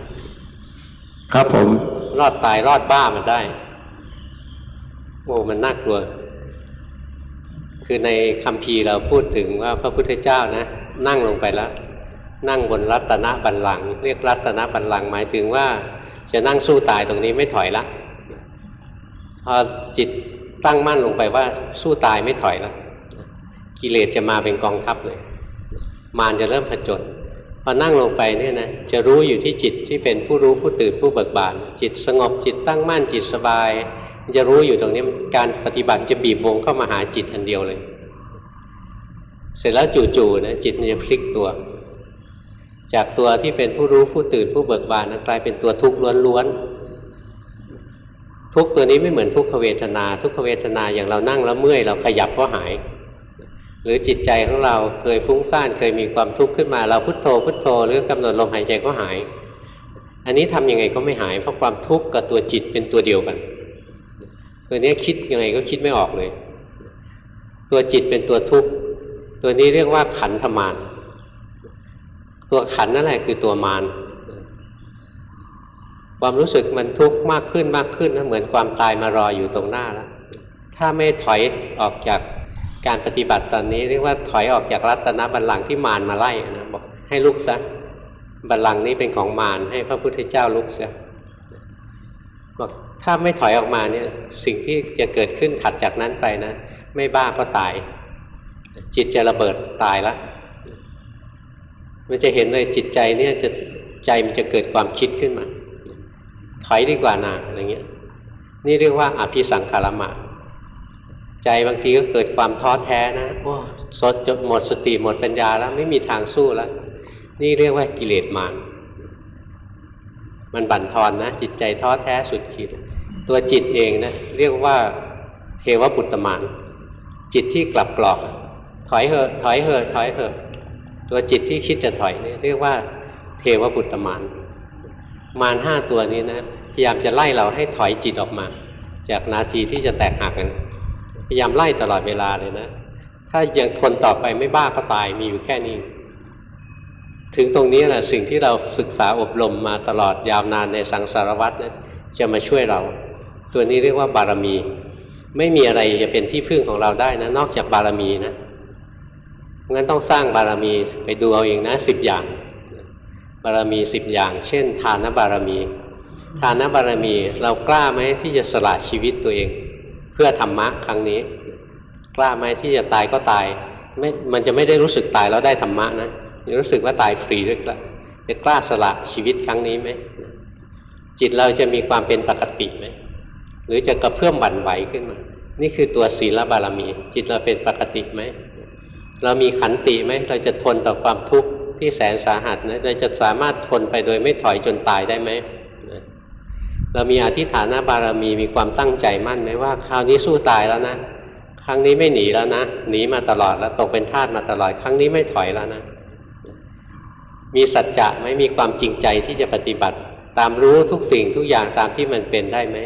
ครับผม รอดตายรอดบ้ามันได้โอ้มันน่ากลัว คือในคำพีเราพูดถึงว่าพระพุทธเจ้านะ นั่งลงไปแล้ว นั่งบนรัตนบัลลังก์เรียกรัตนบัลลังก์หมายถึงว่าจะนั่งสู้ตายตรงนี้ไม่ถอยละพอจิตตั้งมั่นลงไปว่าสู้ตายไม่ถอยแล้วกิเลสจะมาเป็นกองทัพเลย มารจะเริ่มผจญ พอนั่งลงไปเนี่ยนะจะรู้อยู่ที่จิตที่เป็นผู้รู้ผู้ตื่นผู้เบิกบาน จิตสงบจิตตั้งมั่นจิตสบาย จะรู้อยู่ตรงนี้การปฏิบัติจะบีบวงเข้ามาหาจิตอันเดียวเลย เสร็จแล้วจู่ๆนะจิตมันจะพลิกตัว จากตัวที่เป็นผู้รู้ผู้ตื่นผู้เบิกบานนะกลายเป็นตัวทุกข์ล้วนๆทุกตัวนี้ไม่เหมือนทุกขเวทนา ทุกขเวทนาอย่างเรานั่งแล้วเมื่อยเราขยับก็หาย หรือจิตใจของเราเคยฟุ้งซ่านเคยมีความทุกข์ขึ้นมา เราพุโทโธพุโทโธหรือกำหนดลมหายใจก็หาย อันนี้ทํำยังไงก็ไม่หายเพราะความทุกข์กับตัวจิตเป็นตัวเดียวกัน ตัวนี้คิดยังไงก็คิดไม่ออกเลย ตัวจิตเป็นตัวทุกข์ตัวนี้เรียกว่าขันธมารตัวขันนั่นแหละคือตัวมารความรู้สึกมันทุกข์มากขึ้นมากขึ้นนะเหมือนความตายมารออยู่ตรงหน้าแล้วถ้าไม่ถอยออกจาก การปฏิบัติตอนนี้เรียกว่าถอยออกจากรัตนบัลลังก์ที่มารมาไล่นะบอกให้ลุกซะบัลลังก์นี้เป็นของมารให้พระพุทธเจ้าลุกซะบอกถ้าไม่ถอยออกมาเนี่ย สิ่งที่จะเกิดขึ้นถัดจากนั้นไปนะไม่บ้าก็ตาย จิตจะระเบิดตายละมันจะเห็นเลยจิตใจเนี่ยจะใจมันจะเกิดความคิดขึ้นมาถอยดีกว่านาอะไรเงี้ย นี่เรียกว่าอภิสังขารมะ ใจบางทีก็เกิดความท้อแท้นะโอ้สดจนหมดสติหมดปัญญาแล้วไม่มีทางสู้แล้ว นี่เรียกว่ากิเลสมารมันบั่นทอนนะ จิตใจท้อแท้สุดขีดตัวจิตเองนะเรียกว่าเทวปุตตมานจิตที่กลับกรอก ถอยเหอะ ถอยเหอะ ถอยเหอะ ตัวจิตที่คิดจะถอยนี่เรียกว่า เทวปุตตมานมารห้าตัวนี้นะพยายามจะไล่เราให้ถอยจิตออกมา จากนาทีที่จะแตกหักกัน พยายามไล่ตลอดเวลาเลยนะ ถ้ายังทนต่อไปไม่บ้าก็ตายมีอยู่แค่นี้ถึงตรงนี้แหละสิ่งที่เราศึกษาอบรมมาตลอดยาวนานในสังสารวัตรนะจะมาช่วยเรา ตัวนี้เรียกว่าบารมี ไม่มีอะไรจะเป็นที่พึ่งของเราได้นะ นอกจากบารมีนะงั้นต้องสร้างบารมีไปดูเอาเองนะสิบอย่าง บารมีสิบอย่าง เช่น ทานบารมี ทานบารมีเรากล้าไหมที่จะสละชีวิตตัวเอง เพื่อธรรมะครั้งนี้ กล้าไหมที่จะตายก็ตายไม่มันจะไม่ได้รู้สึกตายแล้วได้ธรรมะนะรู้สึกว่าตายฟรีด้วยละจะกล้าสละชีวิตครั้งนี้ไหมจิตเราจะมีความเป็นปกติไหมหรือจะกระเพื่อมบั่นไหวขึ้นมา นี่คือตัวศีลบารมี จิตเราเป็นปกติไหมเรามีขันติไหมเราจะทนต่อความทุกข์ที่แสนสาหัสนะเราจะสามารถทนไปโดยไม่ถอยจนตายได้ไหม เรามีอธิฐานบารมีมีความตั้งใจมั่นไหมว่า คราวนี้สู้ตายแล้วนะ ครั้งนี้ไม่หนีแล้วนะหนีมาตลอดแล้วตกเป็นทาสมาตลอด ครั้งนี้ไม่ถอยแล้วนะ มีสัจจะไหมมีความจริงใจที่จะปฏิบัติ ตามรู้ทุกสิ่งทุกอย่างตามที่มันเป็นได้ไหม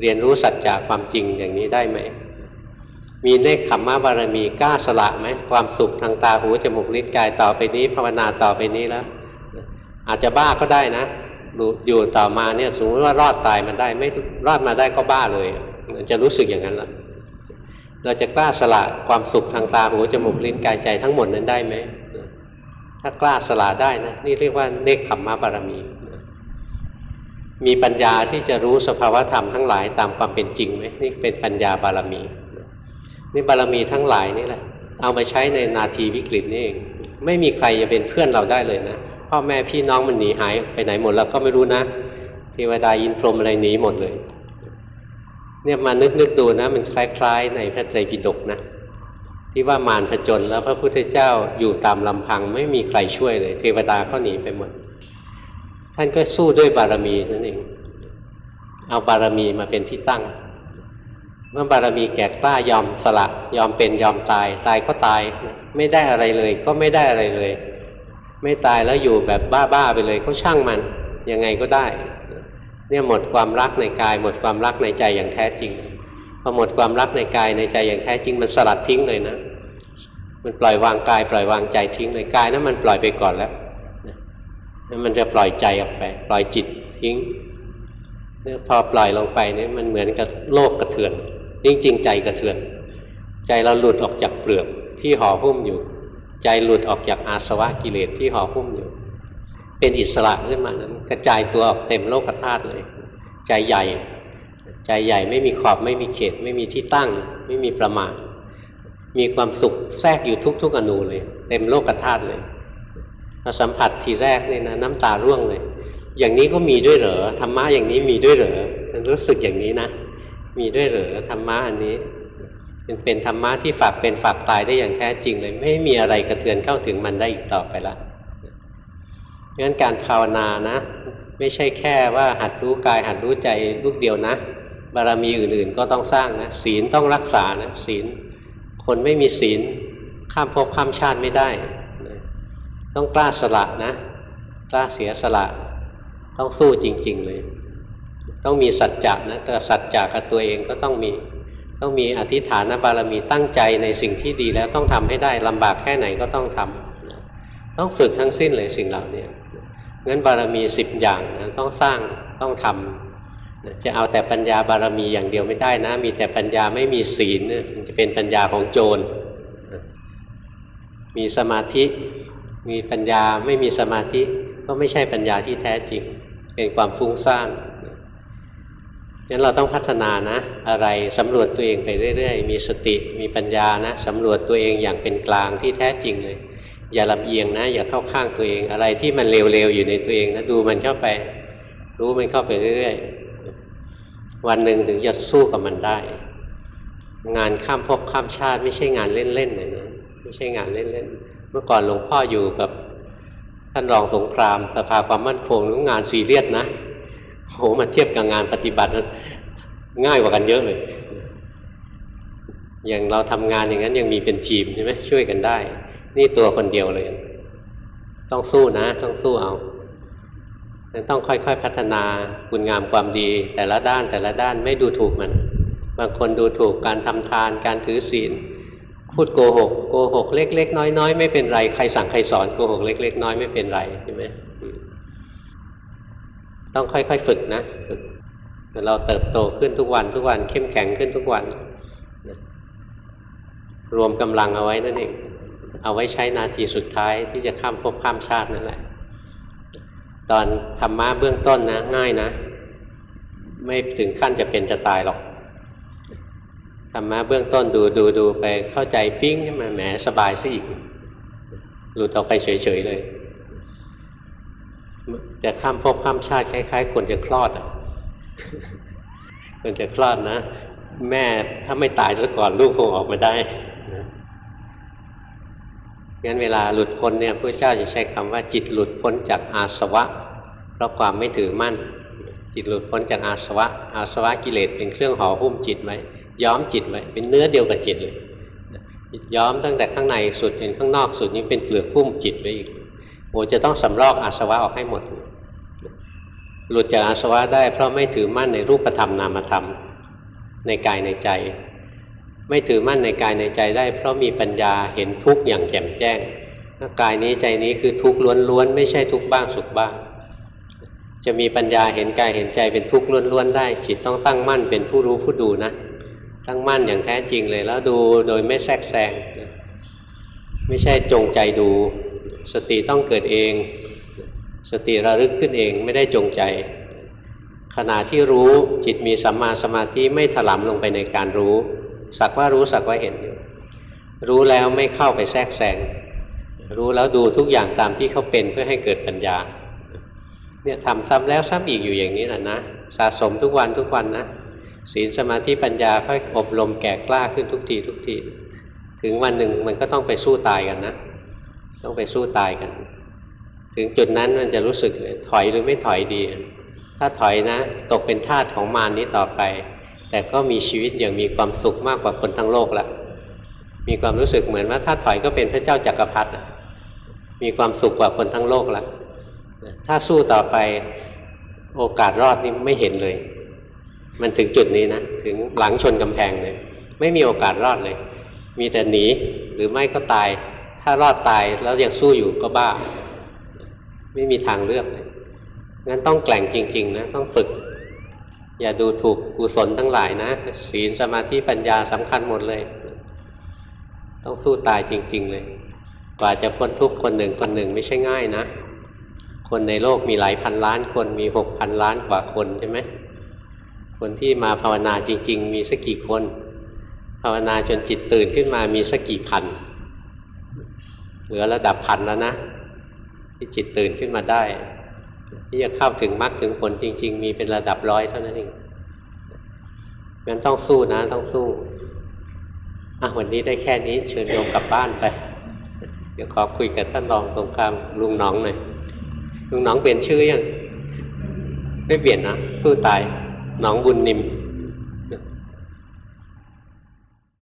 เรียนรู้สัจจะความจริงอย่างนี้ได้ไหมมีเนคขมมะบารมีกล้าสละไหมความสุขทางตาหูจมูกลิ้นกายต่อไปนี้ ภาวนาต่อไปนี้แล้วอาจจะบ้าก็ได้นะ อยู่ต่อมาเนี่ยสมมติว่ารอดตายมันได้ ไม่รอดมาได้ก็บ้าเลยจะรู้สึกอย่างนั้นละเราจะกล้าสละความสุขทางตาหูจมูกลิ้นกายใจทั้งหมดนั้นได้ไหมถ้ากล้าสละได้นะนี่เรียกว่าเนคขมมะบารมี มีปัญญาที่จะรู้สภาวธรรมทั้งหลายตามความเป็นจริงไหมนี่เป็นปัญญาบารมี นี่บารมีทั้งหลายนี่แหละ เอามาใช้ในนาทีวิกฤตนี่เองไม่มีใครจะเป็นเพื่อนเราได้เลยนะ พ่อแม่พี่น้องมันหนีหายไปไหนหมดแล้วก็ไม่รู้นะเทวดายินพรมอะไรหนีหมดเลย เนี่ยมานึกนึกดูนะ มันคล้ายๆในพระไตรปิฎกนะที่ว่ามารผจญแล้วพระพุทธเจ้าอยู่ตามลำพังไม่มีใครช่วยเลย เทวดาก็หนีไปหมด ท่านก็สู้ด้วยบารมีนั่นเองเอาบารมีมาเป็นที่ตั้ง เมื่อบารมีแก่กล้ายอมสละ ยอมเป็นยอมตาย ตายก็ตาย ไม่ได้อะไรเลย ก็ไม่ได้อะไรเลย ไม่ตายแล้วอยู่แบบบ้าๆไปเลยก็ช่างมัน ยังไงก็ได้ เนี่ยหมดความรักในกาย หมดความรักในใจอย่างแท้จริงพอหมดความรักในกายในใจอย่างแท้จริงมันสลัดทิ้งเลยนะมันปล่อยวางกาย ปล่อยวางใจทิ้งเลยกายนั้นมันปล่อยไปก่อนแล้วมันจะปล่อยใจออกไป ปล่อยจิตทิ้งเนี่ยพอปล่อยลงไปเนี่ยมันเหมือนกับโลกกระเทือนจริงๆใจกระเทือน ใจเราหลุดออกจากเปลือกที่ห่อหุ้มอยู่ ใจหลุดออกจากอาสวะกิเลสที่ห่อหุ้มอยู่ เป็นอิสระขึ้นมานั้น กระจายตัวออกเต็มโลกธาตุเลย ใจใหญ่ ใจใหญ่ไม่มีขอบไม่มีเขต ไม่มีที่ตั้ง ไม่มีประมาณมีความสุขแทรกอยู่ทุก ๆอนูเลย เต็มโลกธาตุเลยเราสัมผัสทีแรกนี่นะน้ำตาร่วงเลย อย่างนี้ก็มีด้วยเหรอธรรมะอย่างนี้มีด้วยเหรอรู้สึกอย่างนี้นะมีด้วยเหรอธรรมะอันนี้ เป็นเป็นธรรมะที่ฝากเป็นฝากตายได้อย่างแท้จริงเลย ไม่มีอะไรกระเทือนเข้าถึงมันได้อีกต่อไปละงั้นการภาวนานะ ไม่ใช่แค่ว่าหัดรู้กายหัดรู้ใจลูกเดียวนะบารมีอื่นๆก็ต้องสร้างนะศีลต้องรักษานะศีล คนไม่มีศีลข้ามภพข้ามชาติไม่ได้ต้องกล้าสละนะกล้าเสียสละ ต้องสู้จริง ๆ เลย ต้องมีสัจจะนะแต่สัจจะกับตัวเองก็ต้องมี ต้องมีอธิษฐานบารมีตั้งใจในสิ่งที่ดีแล้วต้องทำให้ได้ลำบากแค่ไหนก็ต้องทำต้องฝึกทั้งสิ้นเลยสิ่งเหล่านี้งั้นบารมีสิบอย่างนะต้องสร้างต้องทำจะเอาแต่ปัญญาบารมีอย่างเดียวไม่ได้นะ มีแต่ปัญญาไม่มีศีลมันจะเป็นปัญญาของโจร มีสมาธิ มีปัญญาไม่มีสมาธิ ก็ไม่ใช่ปัญญาที่แท้จริง เป็นความฟุ้งซ่าน งั้นเราต้องพัฒนานะ อะไรสำรวจตัวเองไปเรื่อยๆ มีสติมีปัญญานะสำรวจตัวเองอย่างเป็นกลางที่แท้จริงเลย อย่าลำเอียงนะ อย่าเข้าข้างตัวเอง อะไรที่มันเร็วๆอยู่ในตัวเองนะดูมันเข้าไป รู้มันเข้าไปเรื่อยๆ วันหนึ่งถึงจะสู้กับมันได้ งานข้ามภพข้ามชาติ ไม่ใช่งานเล่นๆเลยนะไม่ใช่งานเล่นๆเมื่อก่อนหลวงพ่ออยู่กับท่านรองสงครามสภาความมั่นคงหรืองานซีเรียสนะ โหมาเทียบกับงานปฏิบัติง่ายกว่ากันเยอะเลย อย่างเราทำงานอย่างนั้นยังมีเป็นทีมใช่ไหมช่วยกันได้ นี่ตัวคนเดียวเลย ต้องสู้นะ ต้องสู้เอาต้องค่อยๆพัฒนาคุณงามความดี แต่ละด้านแต่ละด้านไม่ดูถูกมัน บางคนดูถูกการทำทาน การถือศีลพูดโกหกโกหกเล็ก ๆ น้อยๆไม่เป็นไรใครสั่งใครสอนโกหกเล็ก ๆ น้อยไม่เป็นไรใช่ไหม ต้องค่อยๆฝึกนะฝึกเราเติบโตขึ้นทุกวันทุกวัน เข้มแข็งขึ้นทุกวันนะรวมกำลังเอาไว้นั่นเอง เอาไว้ใช้นาทีสุดท้ายที่จะข้ามภพข้ามชาตินั่นแหละ ตอนธรรมะเบื้องต้นนะ ง่ายนะ ไม่ถึงขั้นจะเป็นจะตายหรอกธรรมะเบื้องต้นดูดูดูไปเข้าใจปิ้งมาแหมสบายซะอีกหลุดออกไปเฉยๆเลย จะข้ามภพข้ามชาติคล้าย ๆ คนจะคลอดอะคนจะคลอดนะ แม่ถ้าไม่ตายซะก่อนลูกคงออกมาได้งั้นเวลาหลุดพ้นเนี่ยพระเจ้าจะใช้คำว่าจิตหลุดพ้นจากอาสวะ เพราะความไม่ถือมั่น จิตหลุดพ้นจากอาสวะ อาสวะกิเลสเป็นเครื่องห่อหุ้มจิตไว้ย้อมจิตไว้เป็นเนื้อเดียวกับจิตเลยย้อมตั้งแต่ข้างในสุดจนข้างนอกสุดนี้เป็นเปลือกหุ้มจิตไว้อีก โอ้จะต้องสำรอกอาสวะออกให้หมด หลุดจากอาสวะได้ เพราะไม่ถือมั่นในรูปธรรมนามธรรม ในกายในใจ ไม่ถือมั่นในกายในใจได้ เพราะมีปัญญาเห็นทุกข์อย่างแจ่มแจ้งกายนี้ใจนี้คือทุกข์ล้วนๆไม่ใช่ทุกข์บ้างสุขบ้าง จะมีปัญญาเห็นกายเห็นใจเป็นทุกข์ล้วนๆได้ จิตต้องตั้งมั่นเป็นผู้รู้ผู้ดูนะตั้งมั่นอย่างแท้จริงเลยแล้วดูโดยไม่แทรกแซงไม่ใช่จงใจดู สติต้องเกิดเอง สติระลึกขึ้นเองไม่ได้จงใจ ขณะที่รู้จิตมีสัมมาสมาธิไม่ถลำลงไปในการรู้ สักว่ารู้สักว่าเห็นอยู่รู้แล้วไม่เข้าไปแทรกแซงรู้แล้วดูทุกอย่างตามที่เขาเป็นเพื่อให้เกิดปัญญา เนี่ยทำซ้ำแล้วซ้ำอีกอยู่อย่างนี้แหละนะสะสมทุกวันทุกวันนะศีลสมาธิปัญญาค่อยอบรมแก่กล้าขึ้นทุกทีทุกที ถึงวันหนึ่งมันก็ต้องไปสู้ตายกันนะ ต้องไปสู้ตายกัน ถึงจุดนั้นมันจะรู้สึกถอยหรือไม่ถอยดี ถ้าถอยนะ ตกเป็นทาสของมารนี้ต่อไป แต่ก็มีชีวิตอย่างมีความสุขมากกว่าคนทั้งโลกละมีความรู้สึกเหมือนว่าถ้าถอยก็เป็นพระเจ้าจักรพรรดิมีความสุขกว่าคนทั้งโลกละถ้าสู้ต่อไปโอกาสรอดนี่ไม่เห็นเลย มันถึงจุดนี้นะ ถึงหลังชนกำแพงเลย ไม่มีโอกาสรอดเลย มีแต่หนีหรือไม่ก็ตาย ถ้ารอดตายแล้วยังสู้อยู่ก็บ้า ไม่มีทางเลือกเลยงั้นต้องแกล่งจริง ๆ นะ ต้องฝึก อย่าดูถูกกุศลทั้งหลายนะศีลสมาธิปัญญาสำคัญหมดเลย ต้องสู้ตายจริง ๆ เลย กว่าจะพ้นทุกข์คนหนึ่งคนหนึ่งไม่ใช่ง่ายนะ คนในโลกมีหลายพันล้านคนมีหกพันล้านกว่าคนใช่ไหมคนที่มาภาวนาจริง ๆ มีสักกี่คน ภาวนาจนจิตตื่นขึ้นมามีสักกี่พัน ลือระดับพันแล้วนะ ที่จิตตื่นขึ้นมาได้ ที่จะเข้าถึงมรรคถึงผลจริง ๆ มีเป็นระดับร้อยเท่านั้นเองงั้นต้องสู้นะ ต้องสู้อะวันนี้ได้แค่นี้ เชิญโยมกลับบ้านไป เดี๋ยวขอคุยกับท่านรองตรงกลางลุงน้องหน่อยลุงน้องเปลี่ยนชื่อยังไม่เปลี่ยนนะสู้ตาย น้องบุญนิม